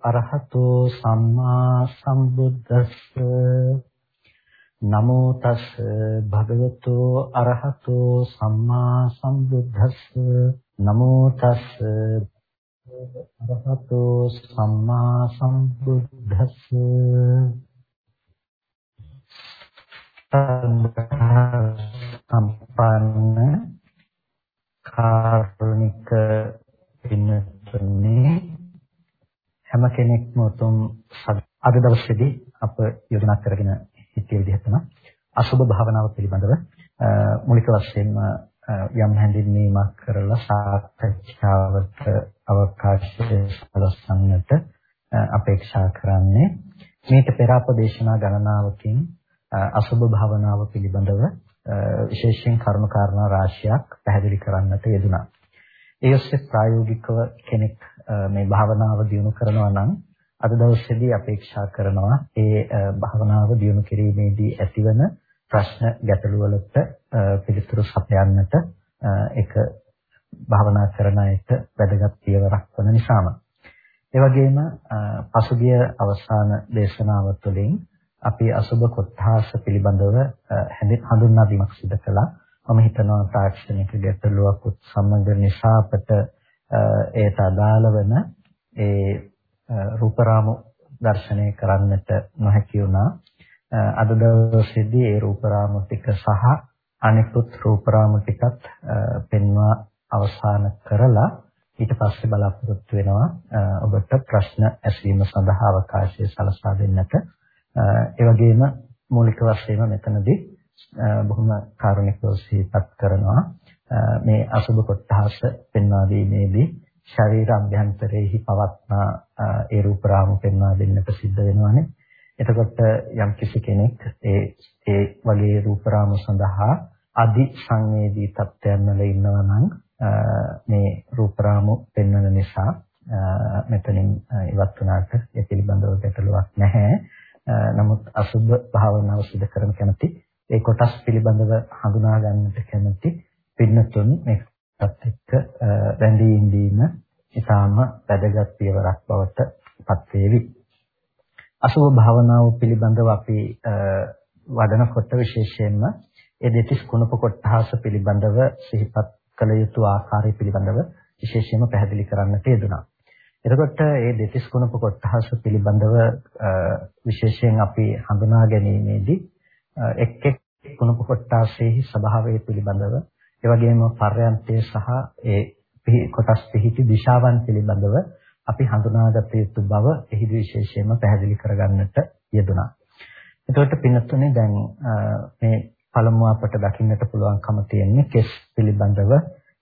අරහතෝ සම්මා සම්බුද්දස්ස. නමෝ තස් භගවතු අරහතෝ සම්මා සම්බුද්දස්ස. නමෝ තස් අරහතෝ සම්මා සම්බුද්දස්ස. සම්පන්න කාරුණික පින්නතුනේ. හැම කෙනෙක්ම උතුම් අද දවසේදී අප යොදනා කරගෙන සිටිය විදිහ තමයි අසුබ භාවනාව පිළිබඳව මූලික වශයෙන්ම යම් හැඳින්වීමක් කරලා සාකච්ඡාවට අවකාශය සලස්වන්නට අපේක්ෂා කරන්නේ මේක පෙර අපදේශනා ගණනාවකින් අසුබ භාවනාව පිළිබඳව විශේෂයෙන් කරුණු කාරණා රාශියක් පැහැදිලි කරන්නට යෙදුණා. ඒ ඔස්සේ ප්‍රායෝගිකව කෙනෙක් මේ භාවනාව දියුණු කරනවා නම් අද දවසේදී අපේක්ෂා කරනවා ඒ භාවනාව දියුණු කිරීමේදී ඇතිවන ප්‍රශ්න ගැටළු වලට පිළිතුරු සපයන්නට ඒක භාවනා කරන අයට වැදගත් පියවරක් වන නිසාම ඒ වගේම පසුගිය අවසාන දේශනාව තුළින් අපි අසුබ කොට්ඨාස පිළිබඳව හඳුන්වා දීමක් සිදු කළා. මම හිතනවා තාක්ෂණික ගැටලුවක් සම්බන්ධ නිසා අපට ඒට අදාළ වෙන ඒ රූපරාමු දර්ශනය කරන්නට නොහැකි වුණා. අද දවසේදී ඒ රූපරාමු ටික සහ අනිකුත් රූපරාමු ටිකත් පෙන්වා අවසන් කරලා ඊට පස්සේ බලාපොරොත්තු වෙනවා ඔබට ප්‍රශ්න ඇසීම සඳහා අවකාශය සලසා දෙන්නට. ඒ වගේම මූලික වශයෙන්ම මෙතනදී බොහොම කාරුණිකව සිහිපත් කරනවා මේ අසුබ කොටහස පෙන්වා දීමේදී ශරීර අභ්‍යන්තරයේහි පවත්නා ඒ රූප රාමු පෙන්වා දෙන්නට සිද්ධ වෙනවානේ. එතකොට යම් කිසි කෙනෙක් ඒ ඒ වගේ රූප රාමු සඳහා අදි සංවේදී තත්ත්වයන් වල ඉන්නවා නම් මේ රූප රාමු පෙන්වන නිසා මෙතනින් ඉවත් වුණාට ඒ පිළිබඳව ගැටලුවක් නැහැ. නමුත් අසුබ භාවනාව සිදු කරන කැමති ඒ කොටස් පිළිබඳව හඳුනා ගන්නට කැමති පින්නතුන් මේකත් එක්ක රැඳී ඉඳීම ඉතාම වැදගත් පියවරක් බවට පත් වේවි. අසුබ භාවනාව පිළිබඳව අපි වඩනකොට විශේෂයෙන්ම ඒ දෙතිස් කුණප කොටහස පිළිබඳව සිහිපත් කළ යුතු ආකාරය පිළිබඳව විශේෂයෙන්ම පැහැදිලි කරන්නට යෙදුණා. එතකොට මේ දෙතිස් කුණප කොටහස පිළිබඳව විශේෂයෙන් අපි හඳුනා ගැනීමේදී එක් එක් කුණප කොටාසෙහි ස්වභාවය පිළිබඳව ඒ වගේම පර්යන්තය සහ ඒ කොටස් පිහිටි දිශාවන් පිළිබඳව අපි හඳුනාගත යුතු බව එහිදී විශේෂයෙන්ම පැහැදිලි කරගන්නට යෙදුණා. එතකොට පින්නතුනේ දැන් මේ පළමුව අපට දකින්නට පුළුවන්කම තියෙන්නේ කෙස් පිළිබඳව.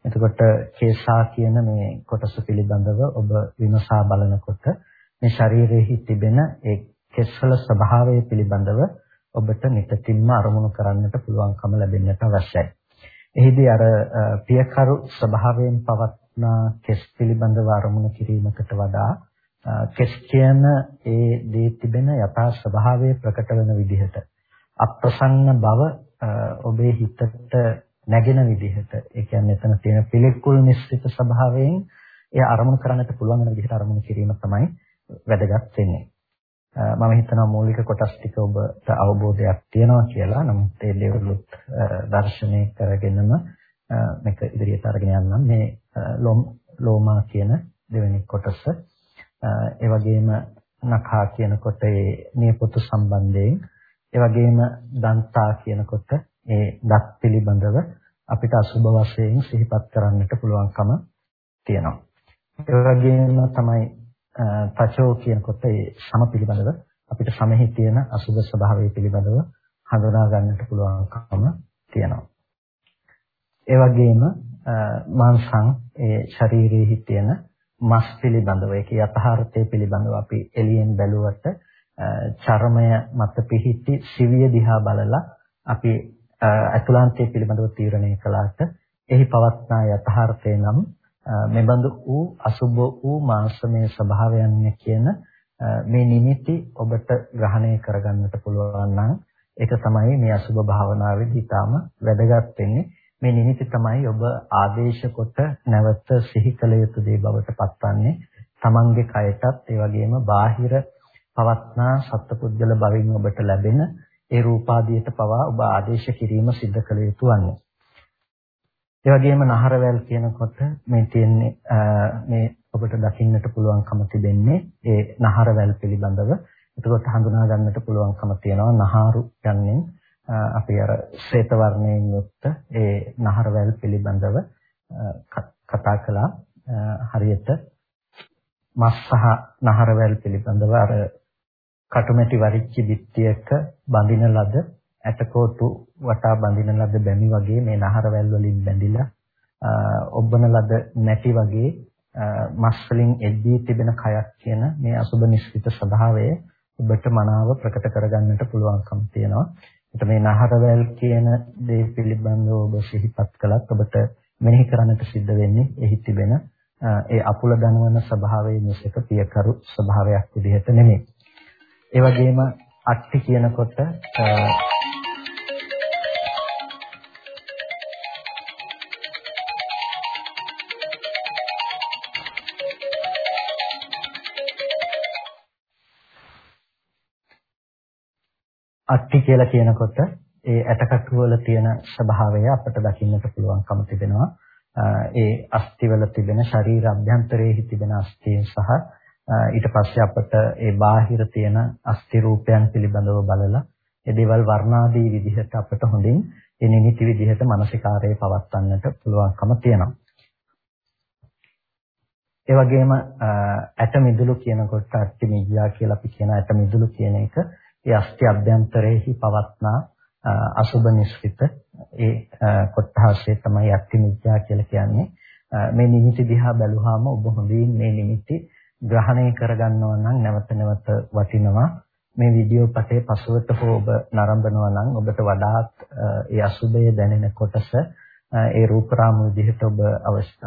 එතකොට කේසා කියන මේ කොටස පිළිබඳව ඔබ විමසා බලනකොට මේ ශරීරයේ තිබෙන ඒ කෙස්වල ස්වභාවය පිළිබඳව ඔබට නිතින්ම අරමුණු කරන්නට පුළුවන්කම ලැබෙන්නට අවශ්‍යයි. එහිදී අර පියකරු ස්වභාවයෙන් පවත්නා කෙස් පිළිබඳව අරමුණු කිරීමකට වඩා කෙස් කියන ඒ දේ තිබෙන යථා ස්වභාවය ප්‍රකට වෙන විදිහට අප්‍රසන්න බව ඔබේ හිතට නැගෙන විදිහට ඒ කියන්නේ එතන තියෙන පිළිකුල් මිශ්‍රිත ස්වභාවයෙන් ඒ අරමුණු කරන්නට පුළුවන් වෙන විදිහට අරමුණු කිරීම තමයි වැදගත් වෙන්නේ. මම හිතනවා මූලික කොටස් ටික ඔබට අවබෝධයක් තියෙනවා කියලා. නමුත් ඒ දේවලුත් දර්ශනය කරගෙනම මේක ඉදිරියට අරගෙන යන්නම්. මේ ලොම් ලෝමා කියන දෙවෙනි කොටස ඒ වගේම නඛා කියනකොට ඒ නියපොතු සම්බන්ධයෙන් ඒ වගේම දන්තා කියනකොට ඒ දත් පිළිබඳව අපිට අසුබ වශයෙන් සිහිපත් කරන්නට පුළුවන්කම තියෙනවා. ඒ වගේම තමයි තචෝ කියනකොට ඒ සම පිළිබඳව අපිට සමෙහි තියෙන අසුබ ස්වභාවය පිළිබඳව හඳුනා ගන්නට පුළුවන්කම තියෙනවා. ඒ වගේම මාංශං ඒ ශරීරයේ තියෙන මස් පිළිබඳව ඒකේ යථාර්ථය පිළිබඳව අපි එළියෙන් බැලුවට චර්මය මත පිහිටි සිවිය දිහා බලලා අපි අතුලාන්තය පිළිබඳව තීරණය කළාට එහි පවත්නා යථාර්ථය නම් මෙබඳු වූ අසුබ වූ මාංශමය ස්වභාවයන් කියන මේ නිමිති ඔබට ග්‍රහණය කරගන්නට පුළුවන් නම් ඒක තමයි මේ අසුබ භාවනාවේදී ඊටාම වැදගත් වෙන්නේ මේ නිමිති තමයි ඔබ ආදේශ කොට නැවත සිහි කළ යුතු දේ බවට පත්වන්නේ තමන්ගේ කයටත් ඒ වගේම බාහිර පවත්නා සත්පුද්ගල භවින් ඔබට ලැබෙන ඒ රූපාදියට පවා ඔබ ආදේශ කිරීම සිද්ධ කළ යුතු වන්නේ. ඒ වගේම නහරවැල් කියනකොට මේ තියෙන්නේ මේ ඔබට දකින්නට පුළුවන්කම තිබෙන්නේ ඒ නහරවැල් පිළිබඳව. එතකොට හඳුනා ගන්නට පුළුවන්කම තියෙනවා නහාරු යන්නේ අපි අර ශ්වේත වර්ණයෙන් යුක්ත ඒ නහරවැල් පිළිබඳව කතා කළා. හරියට මස් සහ නහරවැල් පිළිබඳව අර කටුමැටි වරිච්චි බිත්තියක බඳින ලද ඇටකොටු වටා බඳින ලද බැමි වගේ මේ නහරවැල් වලින් බැඳිලා ඔබන ලද මැටි වගේ මස් වලින් එද්දී තිබෙන කයක් කියන මේ අසුබ නිස්සිත ස්වභාවය ඔබට මනාව ප්‍රකට කරගන්නට පුළුවන්කම තියෙනවා. ඒත් මේ නහරවැල් කියන දේ පිළිබඳව ඔබ සිහිපත් කළත් ඔබට මෙනෙහි කරන්නට සිද්ධ වෙන්නේ එහි තිබෙන ඒ අපුල දනවන ස්වභාවයේ මිසක පියකරු ස්වභාවයක් විදිහට නෙමෙයි. ඒ වගේම අට්ටි කියනකොට අට්ටි කියලා කියනකොට ඒ ඇටකටු වල තියෙන ස්වභාවය අපට දකින්නට පුළුවන්කම තිබෙනවා. ඒ අස්තිවල තිබෙන ශරීර අභ්‍යන්තරයේ තිබෙන අස්තීන් සහ ඊට පස්සේ අපට ඒ බාහිර තියෙන අස්ති රූපයන් පිළිබඳව බලලා ඒ දේවල් වර්ණාදී විදිහට අපට හොඳින් ඒ නිමිති විදිහට මානසිකාරයේ පවත්වන්නට පුළුවන්කම තියෙනවා. ඒ වගේම ඇට මිදුළු කියනකොට අට්ටිමිජ්ජා කියලා අපි කියන ඇට මිදුළු කියන එක ඒ අස්ති අභ්‍යන්තරයේහි පවත්නා අසුබ නිස්සිත ඒ කොටහසේ තමයි අට්ටිමිජ්ජා කියලා කියන්නේ. මේ නිමිති දිහා බැලුවාම ඔබ හොඳින් මේ නිමිති ග්‍රහණය කරගන්නවා නම් නැවත නැවත වටිනවා. මේ වීඩියෝ පටේ පසුවට හෝ ඔබ නරඹනවා නම් ඔබට වඩාත් ඒ අසුබය දැනෙන කොටස ඒ රූපරාම විදිහට ඔබ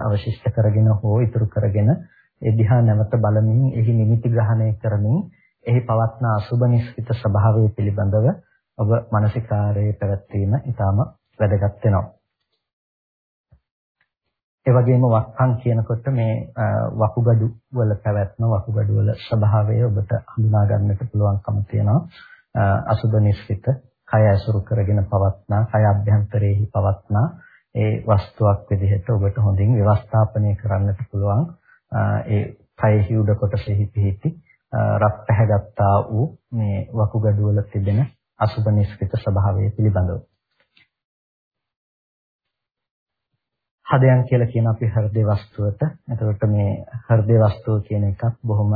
අවශිෂ්ට කරගෙන හෝ ඉතුරු කරගෙන ඒ දිහා නැවත බලමින් එහි නිමිති ග්‍රහණය කරමින් එහි පවත්න අසුබ නිස්සිත ස්වභාවය පිළිබඳව ඔබ මානසිකාරයේ පැවැත්වීම ඊටාම වැදගත් වෙනවා. ඒ වගේම වක්කම් කියනකොට මේ වකුගඩු වල පැවැත්ම වකුගඩු වල ස්වභාවය ඔබට හඳුනා ගන්නට පුළුවන්කම තියෙනවා. අසුබ නිස්සිත කය ඇසුරු කරගෙන පවත්නා කය අභ්‍යන්තරයේහි පවත්නා ඒ වස්තුවක් විදිහට ඔබට හොඳින් ව්‍යවස්ථාපනය කරන්නට පුළුවන් ඒ කයෙහි උඩ කොටසෙහි පිහිටි රත් පැහැගත්තා වූ මේ වකුගඩු වල තිබෙන අසුබ නිස්කృత ස්වභාවය පිළිබඳව. හදයන් කියලා කියන අපි හෘද වස්තුවට. එතකොට මේ හෘද වස්තුව කියන එකත් බොහොම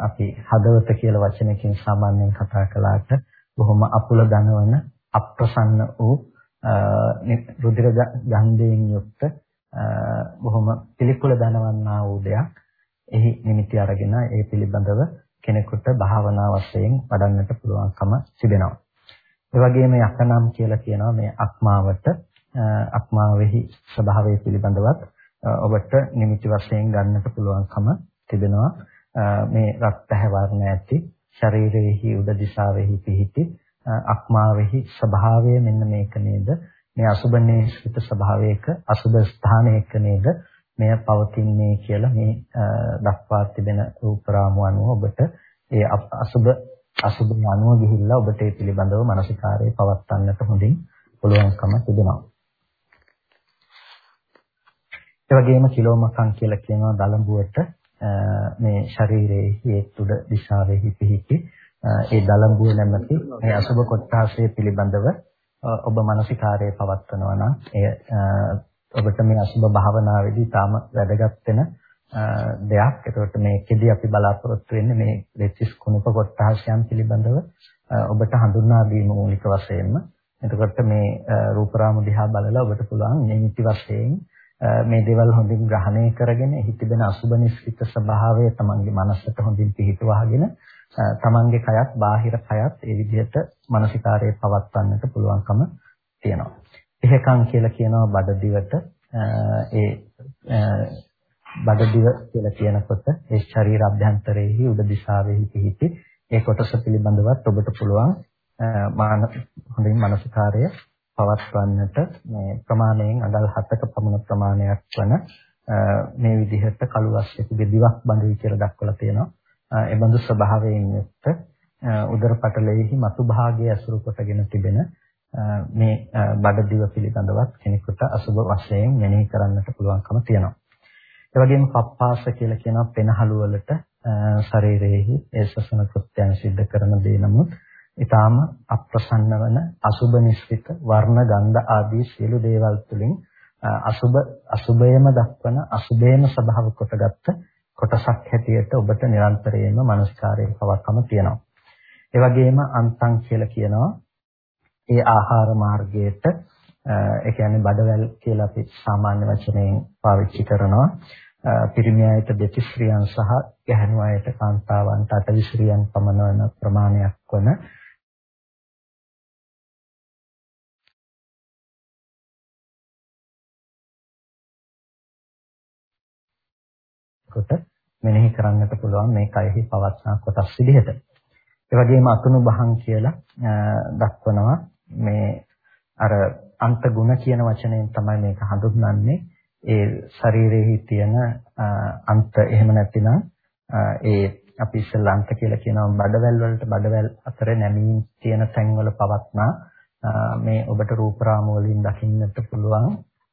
අපි හදවත කියලා වචනකින් සාමාන්‍යයෙන් කතා කළාට බොහොම අපුල දනවන අප්‍රසන්න වූ රුධිර ගන්ධයෙන් යුක්ත බොහොම පිළිකුල දනවන්නා වූ දෙයක්. එහි නිමිති අරගෙන ඒ පිළිබඳව කෙනෙකුට භාවනා වශයෙන් වඩන්නට පුළුවන්කම තිබෙනවා. ඒ වගේම යකනම් කියලා කියනවා මේ අක්මාවට අක්මාවෙහි ස්වභාවය පිළිබඳවත් ඔබට නිමිති වශයෙන් ගන්නට පුළුවන්කම තිබෙනවා. මේ රත් පැහැවර්ණ ඇති ශරීරයේහි උඩ දිශාවෙහි පිහිටි අක්මාවෙහි ස්වභාවය මෙන්න මේක නේද? මේ අසුබනේ ස්විත ස්වභාවයක අසුබ ස්ථානයක නේද? මෙය පවතින්නේ කියලා මේ දක්වා තිබෙන රූප රාමුව අනුව ඔබට ඒ අසුබ අසුබ අනුව ගිහිල්ලා ඔබට ඒ පිළිබඳව මානසිකාරයේ පවත්වන්නට හොඳින් පුළුවන්කම තිබෙනවා. ඒ වගේම කිලෝමකම් කියලා කියනවා දලඹුවට මේ ශරීරයේ හේතුඩ දිශාවෙහි පිහිටි ඒ දලඹුව නැමැති මේ අසුබ කොටාසේ පිළිබඳව ඔබ මානසිකාරයේ පවත්වනවා නම් එය ඔබට මේ අසුබ භාවනාවේදී තාම වැදගත් වෙන දෙයක්. ඒකට මේකෙදි අපි බලාපොරොත්තු වෙන්නේ මේ වෙච්චිස් කුණප කොටහසයන් පිළිබඳව ඔබට හඳුන්වා දීම මූලික වශයෙන්ම. එතකොට මේ රූපරාම දිහා බලලා ඔබට පුළුවන් නිමිති වශයෙන් මේ දේවල් හොඳින් ග්‍රහණය කරගෙන එහි තිබෙන අසුබ නිස්සිත ස්වභාවය තමන්ගේ මනසට හොඳින් පිහිටුවාගෙන තමන්ගේ කයත් බාහිර කයත් ඒ විදිහට මානසිකාරයේ පවත්වන්නට පුළුවන්කම තියෙනවා. එහෙකම් කියලා කියනවා බඩදිවට ඒ බඩදිව කියලා කියනකොට ඒ ශරීර අභ්‍යන්තරයේහි උඩ දිශාවෙහි පිහිටි ඒ කොටස පිළිබඳවත් ඔබට පුළුවන් මාන හොඳින් මානසිකාරය පවත්වන්නට මේ ප්‍රමාණයෙන් අඟල් 7ක පමණ ප්‍රමාණයක් වන මේ විදිහට කළුවස්සෙකුගේ දිවක් බඳුයි කියලා දක්වලා තියෙනවා. ඒ බඳු ස්වභාවයෙන් යුක්ත උදර පටලෙහි මතු භාගයේ අසුරු කොටගෙන තිබෙන මේ බඩදිව පිළිබඳවත් කෙනෙකුට අසුබ වශයෙන් මෙනෙහි කරන්නට පුළුවන්කම තියෙනවා. ඒ වගේම පප්පාස කියලා කියන පෙනහළු වලට ශරීරයේහි ඒ ශ්වසන කෘත්‍යයන් සිද්ධ කරන දේ නමුත් ඊටාම අප්‍රසන්න වන අසුබ නිස්සිත වර්ණ ගන්ධ ආදී සියලු දේවල් තුලින් අසුබ අසුබයම දක්වන අසුබේම ස්වභාව කොටගත්ත කොටසක් හැටියට ඔබට නිරන්තරයෙන්ම මනස්කාරයේ පවත්කම තියෙනවා. ඒ වගේම අන්තං කියලා කියනවා ඒ ආහාර මාර්ගයට ඒ කියන්නේ බඩවැල් කියලා අපි සාමාන්‍ය වචනයෙන් පාවිච්චි කරනවා. පිරිමි අයට දෙතිස්ත්‍රියන් සහ ගැහැණු අයට කාන්තාවන්ට අටවිස්ත්‍රියන් පමණ වන ප්‍රමාණයක් වන කොට මෙනෙහි කරන්නට පුළුවන් මේ කයෙහි පවත්නා කොටස් විදිහට. ඒ වගේම අතුණු බහන් කියලා දක්වනවා මේ අර අන්ත ගුණ කියන වචනයෙන් තමයි මේක හඳුන්වන්නේ. ඒ ශරීරයේ තියෙන අන්ත එහෙම නැතිනම් ඒ අපි ඉස්සෙල්ලා අන්ත කියලා කියනවා බඩවැල් වලට බඩවැල් අතර නැමීම් තියෙන තැන්වල පවත්නා මේ ඔබට රූප රාමු වලින් දකින්නට පුළුවන්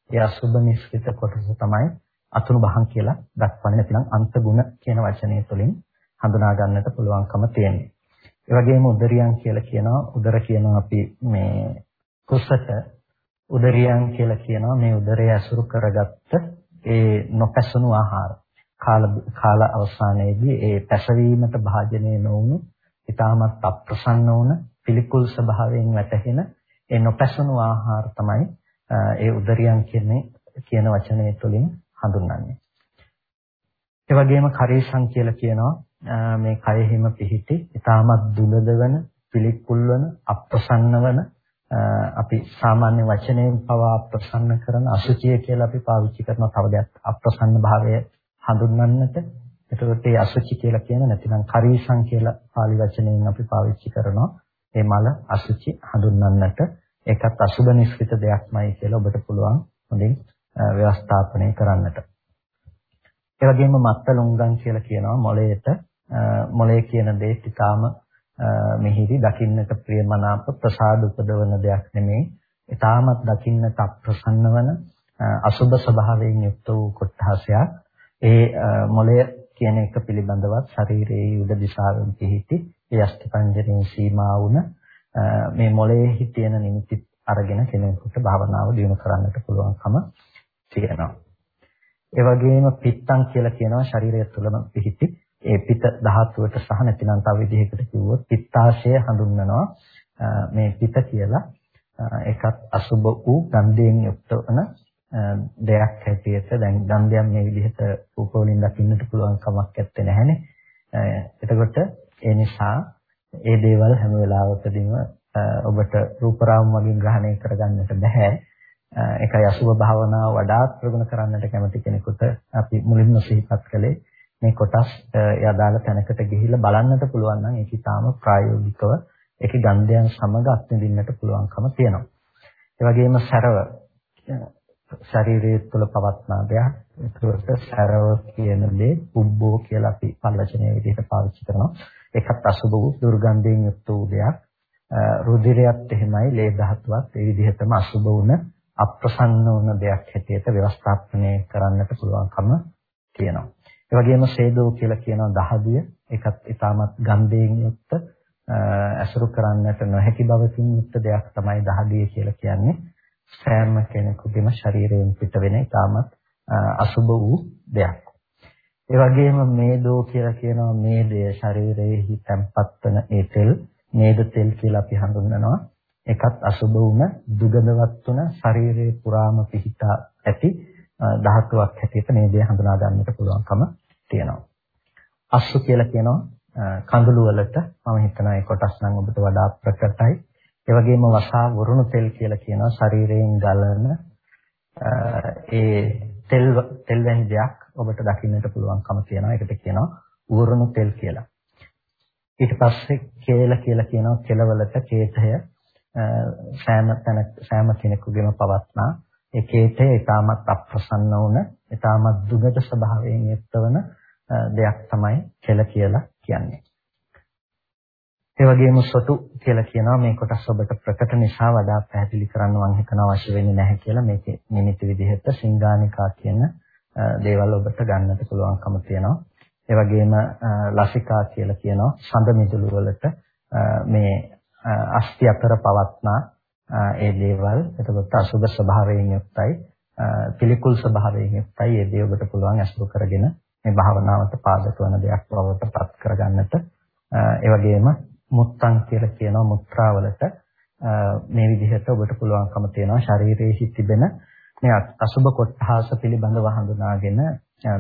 ඒ අසුබ නිස්කృత කොටස තමයි අතුණු බහන් කියලා දක්වන්නේ නැතිනම් අන්ත ගුණ කියන වචනය තුළින් හඳුනා ගන්නට පුළුවන්කම තියෙනවා. ඒ වගේම උදරියන් කියලා කියනවා. උදර කියනවා අපි මේ කුසට. උදරියන් කියලා කියනවා මේ උදරය ඇසුරු කරගත්ත ඒ නොපැසුණු ආහාර. කාල කාල අවසානයේදී ඒ පැසවීමට භාජනය නොවුණු ඊටමත් අප්‍රසන්න වුණ පිළිකුල් ස්වභාවයෙන් වැටහෙන ඒ නොපැසුණු ආහාර තමයි ඒ උදරියන් කියන්නේ කියන වචනය තුළින් හඳුන්වන්නේ. ඒ වගේම කරීසං කියලා කියනවා. මේ කයෙහිම පිහිටි ඊටමත් දුලද වෙන පිළිකුල් වෙන අප්‍රසන්න වෙන අපි සාමාන්‍ය වචනයෙන් පවා අප්‍රසන්න කරන අසුචිය කියලා අපි පාවිච්චි කරන තව දෙයක් අප්‍රසන්න භාවය හඳුන්වන්නට. එතකොට මේ අසුචි කියලා කියන නැතිනම් කරීසං කියලා පාලි වචනයෙන් අපි පාවිච්චි කරනවා. මේ මල අසුචි හඳුන්වන්නට. ඒකත් අසුබ නිස්කృత දෙයක්මයි කියලා ඔබට පුළුවන් හොඳින් ව්‍යවස්ථාපනය කරන්නට. ඒ වගේම මත්තලුංගම් කියලා කියනවා මොළයට. මොළය කියන දේ ටිකාම මෙහිදී දකින්නට ප්‍රියමනාප ප්‍රසාද උපදවන දෙයක් නෙමෙයි. ඊටමත් දකින්නට අප්‍රසන්න වන අසුබ ස්වභාවයෙන් යුක්ත වූ කොටහසයක්. ඒ මොළය කියන එක පිළිබඳවත් ශරීරයේ උඩ දිශාවෙන් පිහිටි ඒ අස්ථිපංජරයෙන් සීමා වුණ මේ මොළයේ තියෙන නිමිති අරගෙන කෙනෙකුට භාවනාව දියුණු කරන්නට පුළුවන්කම තියෙනවා. ඒ වගේම පිත්තං කියලා කියනවා ශරීරය තුළම පිහිටි ඒ පිත ධාතුවට සහ නැතිනම් තව විදිහකට කිව්වොත් පිත්තාශය හඳුන්වනවා මේ පිත කියලා ඒකත් අසුබ වූ ගන්ධයෙන් යුක්ත වන දෙයක් හැටියට දැන් ගන්ධයන් මේ විදිහට රූපවලින් දකින්නට පුළුවන් කමක් නැත්තේ නැහනේ. එතකොට ඒ නිසා ඒ දේවල් හැම වෙලාවකදීම ඔබට රූපරාම වලින් ග්‍රහණය කරගන්නට බෑ. ඒකයි අසුභ භාවනාව වඩාත් ප්‍රගුණ කරන්නට කැමති කෙනෙකුට අපි මුලින්ම සිහිපත් කළේ මේ කොටස් යදාළ තැනකට ගිහිල්ලා බලන්නට පුළුවන් නම් ඒක ඊටාම ප්‍රායෝගිකව ඒකේ ගන්ධයන් සමග අත්විඳින්නට පුළුවන්කම තියෙනවා. ඒ වගේම සරව ශරීරයේ තුල පවත්නා දෙයක්. ඒකට සරව කියන දේ උබ්බෝ කියලා අපි පළවචනයේ විදිහට පාවිච්චි කරනවා. ඒකත් අසුභ වූ දුර්ගන්ධයෙන් යුක්ත වූ දෙයක්. රුධිරයත් එහෙමයි, ලේ ධාතුවත් ඒ විදිහටම අසුභ වුණ අප්‍රසන්න වුණ දෙයක් හැටියට ව්‍යවස්ථාපනය කරන්නට පුළුවන්කම තියෙනවා. ඒ වගේම ශේදෝ කියලා කියන දහදිය ඒකත් ඊටමත් ගන්ධයෙන් යුක්ත අසුරු කරන්නට නොහැකි බවකින් යුක්ත දෙයක් තමයි දහදිය කියලා කියන්නේ. සෑම කෙනෙකුගේම ශරීරයෙන් පිට වෙන ඊටමත් අසුබ වූ දෙයක්. ඒ වගේම මේදෝ කියලා කියනවා මේදය ශරීරයේ තැම්පත් වෙන ඒ තෙල් මේද තෙල් කියලා අපි හඳුන්වනවා. ඒකත් අසුබ වුණ දුගඳවත් වුණ ශරීරයේ පුරාම පිහිටා ඇති ධාතුවක් හැටියට මේ දේ හඳුනා ගන්නට පුළුවන්කම තියෙනවා. අස්සු කියලා කියනවා කඳුළු වලට මම හිතනවා ඒ කොටස් නම් ඔබට වඩා ප්‍රකටයි. ඒ වගේම වසා වරුණු තෙල් කියලා කියනවා ශරීරයෙන් ගලන ඒ තෙල් තෙල් වැනි දෙයක් ඔබට දකින්නට පුළුවන්කම තියෙනවා. ඒකට කියනවා වරුණු තෙල් කියලා. ඊට පස්සේ කේල කියලා කියනවා කෙලවලට කේතය සෑම තැන සෑම කෙනෙකුගේම පවත්නා ඒ කේතය ඊටමත් අප්‍රසන්න වුණ ඊටමත් දුගද ස්වභාවයෙන් යුක්තවන දෙයක් තමයි කෙල කියලා කියන්නේ. ඒ වගේම සොටු කියලා කියනවා මේ කොටස් ඔබට ප්‍රකට නිසා වඩා පැහැදිලි කරන්න මම හිතන අවශ්‍ය වෙන්නේ නැහැ කියලා මේකේ නිමිති විදිහට සිංගානිකා කියන දේවල් ඔබට ගන්නට පුළුවන්කම තියෙනවා. ඒ වගේම ලසිකා කියලා කියනවා සඳ මිදුළු වලට මේ අස්ති අතර පවත්නා ඒ දේවල්. එතකොට අසුබ ස්වභාවයෙන් යුක්තයි. පිළිකුල් ස්වභාවයෙන් යුක්තයි. ඒ දේ ඔබට පුළුවන් අසුර කරගෙන මේ භාවනාවට පාදක වන දෙයක් බවට පත් කරගන්නට. ඒ වගේම මුත්තන් කියලා කියනවා මුත්‍රාවලට. මේ විදිහට ඔබට පුළුවන්කම තියෙනවා ශරීරයේ තිබෙන මේ අසුබ කොටහස පිළිබඳව හඳුනාගෙන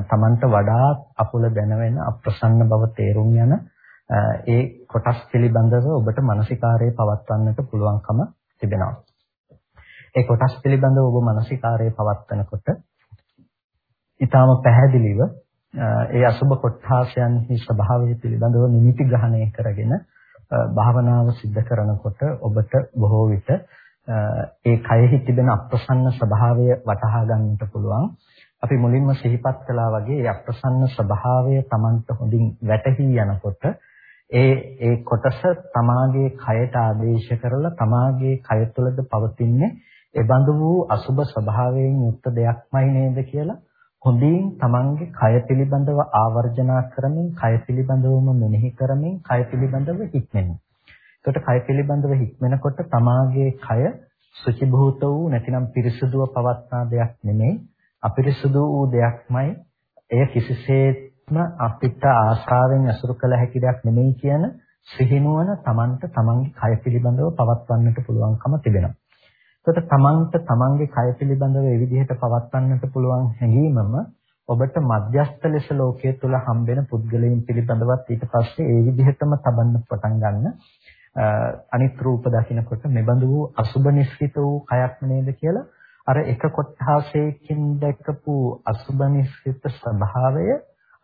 තමන්ට වඩා අපුල දැනෙන අප්‍රසන්න බව තේරුම් යන ඒ කොටස් පිළිබඳව ඔබට මානසිකාරයේ පවත්වන්නට පුළුවන්කම තිබෙනවා. ඒ කොටස් පිළිබඳව ඔබ මානසිකාරයේ පවත්වනකොට ඊටාම පැහැදිලිව ඒ අසුබ කොටාසයන්හි ස්වභාවය පිළිබඳව නිමිති ග්‍රහණය කරගෙන භාවනාව සිද්ධ කරනකොට ඔබට බොහෝ විට ඒ කයෙහි තිබෙන අප්‍රසන්න ස්වභාවය වටහා ගන්නට පුළුවන්. අපි මුලින්ම සිහිපත් කළා වගේ ඒ අප්‍රසන්න ස්වභාවය Tamanට හොඳින් වැටහි යනකොට ඒ ඒ කොටස තමාගේ කයට ආදේශ කරලා තමාගේ කය තුළද පවතින්නේ ඒ බඳු වූ අසුබ ස්වභාවයෙන් යුක්ත දෙයක්මයි නේද කියලා හොඳින් තමන්ගේ කය පිළිබඳව ආවර්ජනා කරමින් කය පිළිබඳවම මෙනෙහි කරමින් කය පිළිබඳව හික්මෙන්න. එතකොට කය පිළිබඳව හික්මනකොට තමාගේ කය සුචිභූත වූ නැතිනම් පිරිසුදුව පවත්නා දෙයක් නෙමෙයි අපිරිසුදු වූ දෙයක්මයි එය කිසිසේත්ම අපිට ආශාවෙන් අසුරු කළ හැකි දෙයක් නෙමෙයි කියන සිහිනුවන තමන්ට තමන්ගේ කය පිළිබඳව පවත්වන්නට පුළුවන්කම තිබෙනවා. එතකොට තමන්ට තමන්ගේ කය පිළිබඳව ඒ විදිහට පවත්වන්නට පුළුවන් හැඟීමම ඔබට මධ්‍යස්ථ ලෙස ලෝකයේ තුල හම්බෙන පුද්ගලයන් පිළිබඳවත් ඊට පස්සේ ඒ විදිහටම තබන්න පටන් ගන්න අනිත් රූප දකිනකොට මෙබඳු වූ අසුබ නිස්සිත වූ කයක් නේද කියලා අර එක කොටහසේකින් දැකපු අසුබ නිස්සිත ස්වභාවය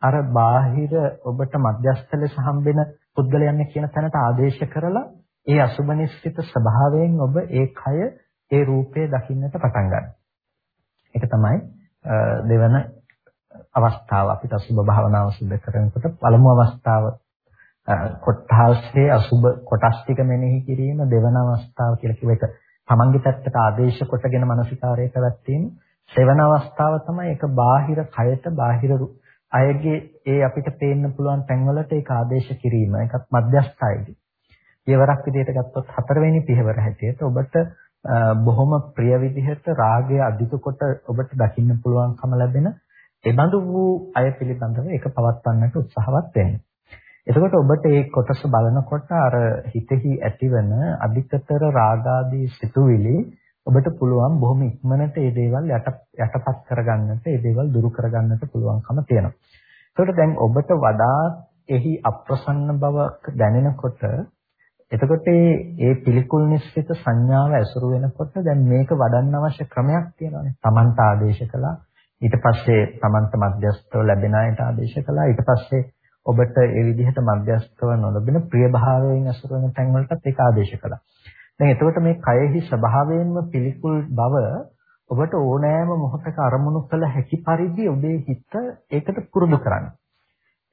අර බාහිර ඔබට මධ්‍යස්ථ ලෙස හම්බෙන පුද්ගලයන් කියන තැනට ආදේශ කරලා ඒ අසුබ නිස්සිත ස්වභාවයෙන් ඔබ ඒ කය ඒ රූපය දකින්නට පටන් ගන්නවා. ඒක තමයි දෙවන අවස්ථාව. අපිට අසුබ භාවනාව සිදු කරනකොට පළමු අවස්ථාව කොට්ටාස්සේ අසුබ කොටස් ටික මෙනෙහි කිරීම දෙවන අවස්ථාව කියලා කිව්ව එක. තමන්ගේ පැත්තට ආදේශ කොටගෙන මානසිකාරය පැවැත්වීම. සෙවන අවස්ථාව තමයි ඒක බාහිර කයට බාහිර අයගේ ඒ අපිට පේන්න පුළුවන් තැන්වලට ඒක ආදේශ කිරීම ඒකත් මධ්‍යස්ථායේදී. පියවරක් විදිහට ගත්තොත් හතරවෙනි පියවර හැටියට ඔබට බොහොම ප්‍රිය විදිහට රාගය අධික කොට ඔබට දකින්න පුළුවන්කම ලැබෙන එබඳු වූ අය පිළිබඳව ඒක පවත්වන්නට උත්සාහවත් වෙන්න. එතකොට ඔබට මේ කොටස බලනකොට අර හිතෙහි ඇතිවන අධිකතර රාගාදී සිතුවිලි ඔබට පුළුවන් බොහොම ඉක්මනට මේ දේවල් යටපත් කරගන්නට, මේ දේවල් දුරු කරගන්නට පුළුවන්කම තියෙනවා. එතකොට දැන් ඔබට වඩා එහි අප්‍රසන්න බවක් දැනෙනකොට එතකොට මේ පිළිකුල් නිශ්චිත සංඥාව ඇසුරු වෙනකොට දැන් මේක වඩන්න අවශ්‍ය ක්‍රමයක් තියෙනවානේ. Tamanta ආදේශ කළා. ඊට පස්සේ Tamanta මධ්‍යස්ථව ලැබෙන අයට ආදේශ කළා. ඊට පස්සේ ඔබට ඒ විදිහට මධ්‍යස්ථව නොලබෙන ප්‍රියභාවයෙන් අසුර වෙන තැන් වලටත් ඒක ආදේශ කළා. දැන් එතකොට මේ කයෙහි ස්වභාවයෙන්ම පිළිකුල් බව ඔබට ඕනෑම මොහොතක අරමුණු කළ හැකි පරිදි ඔබේ හිත ඒකට පුරුදු කරන්න.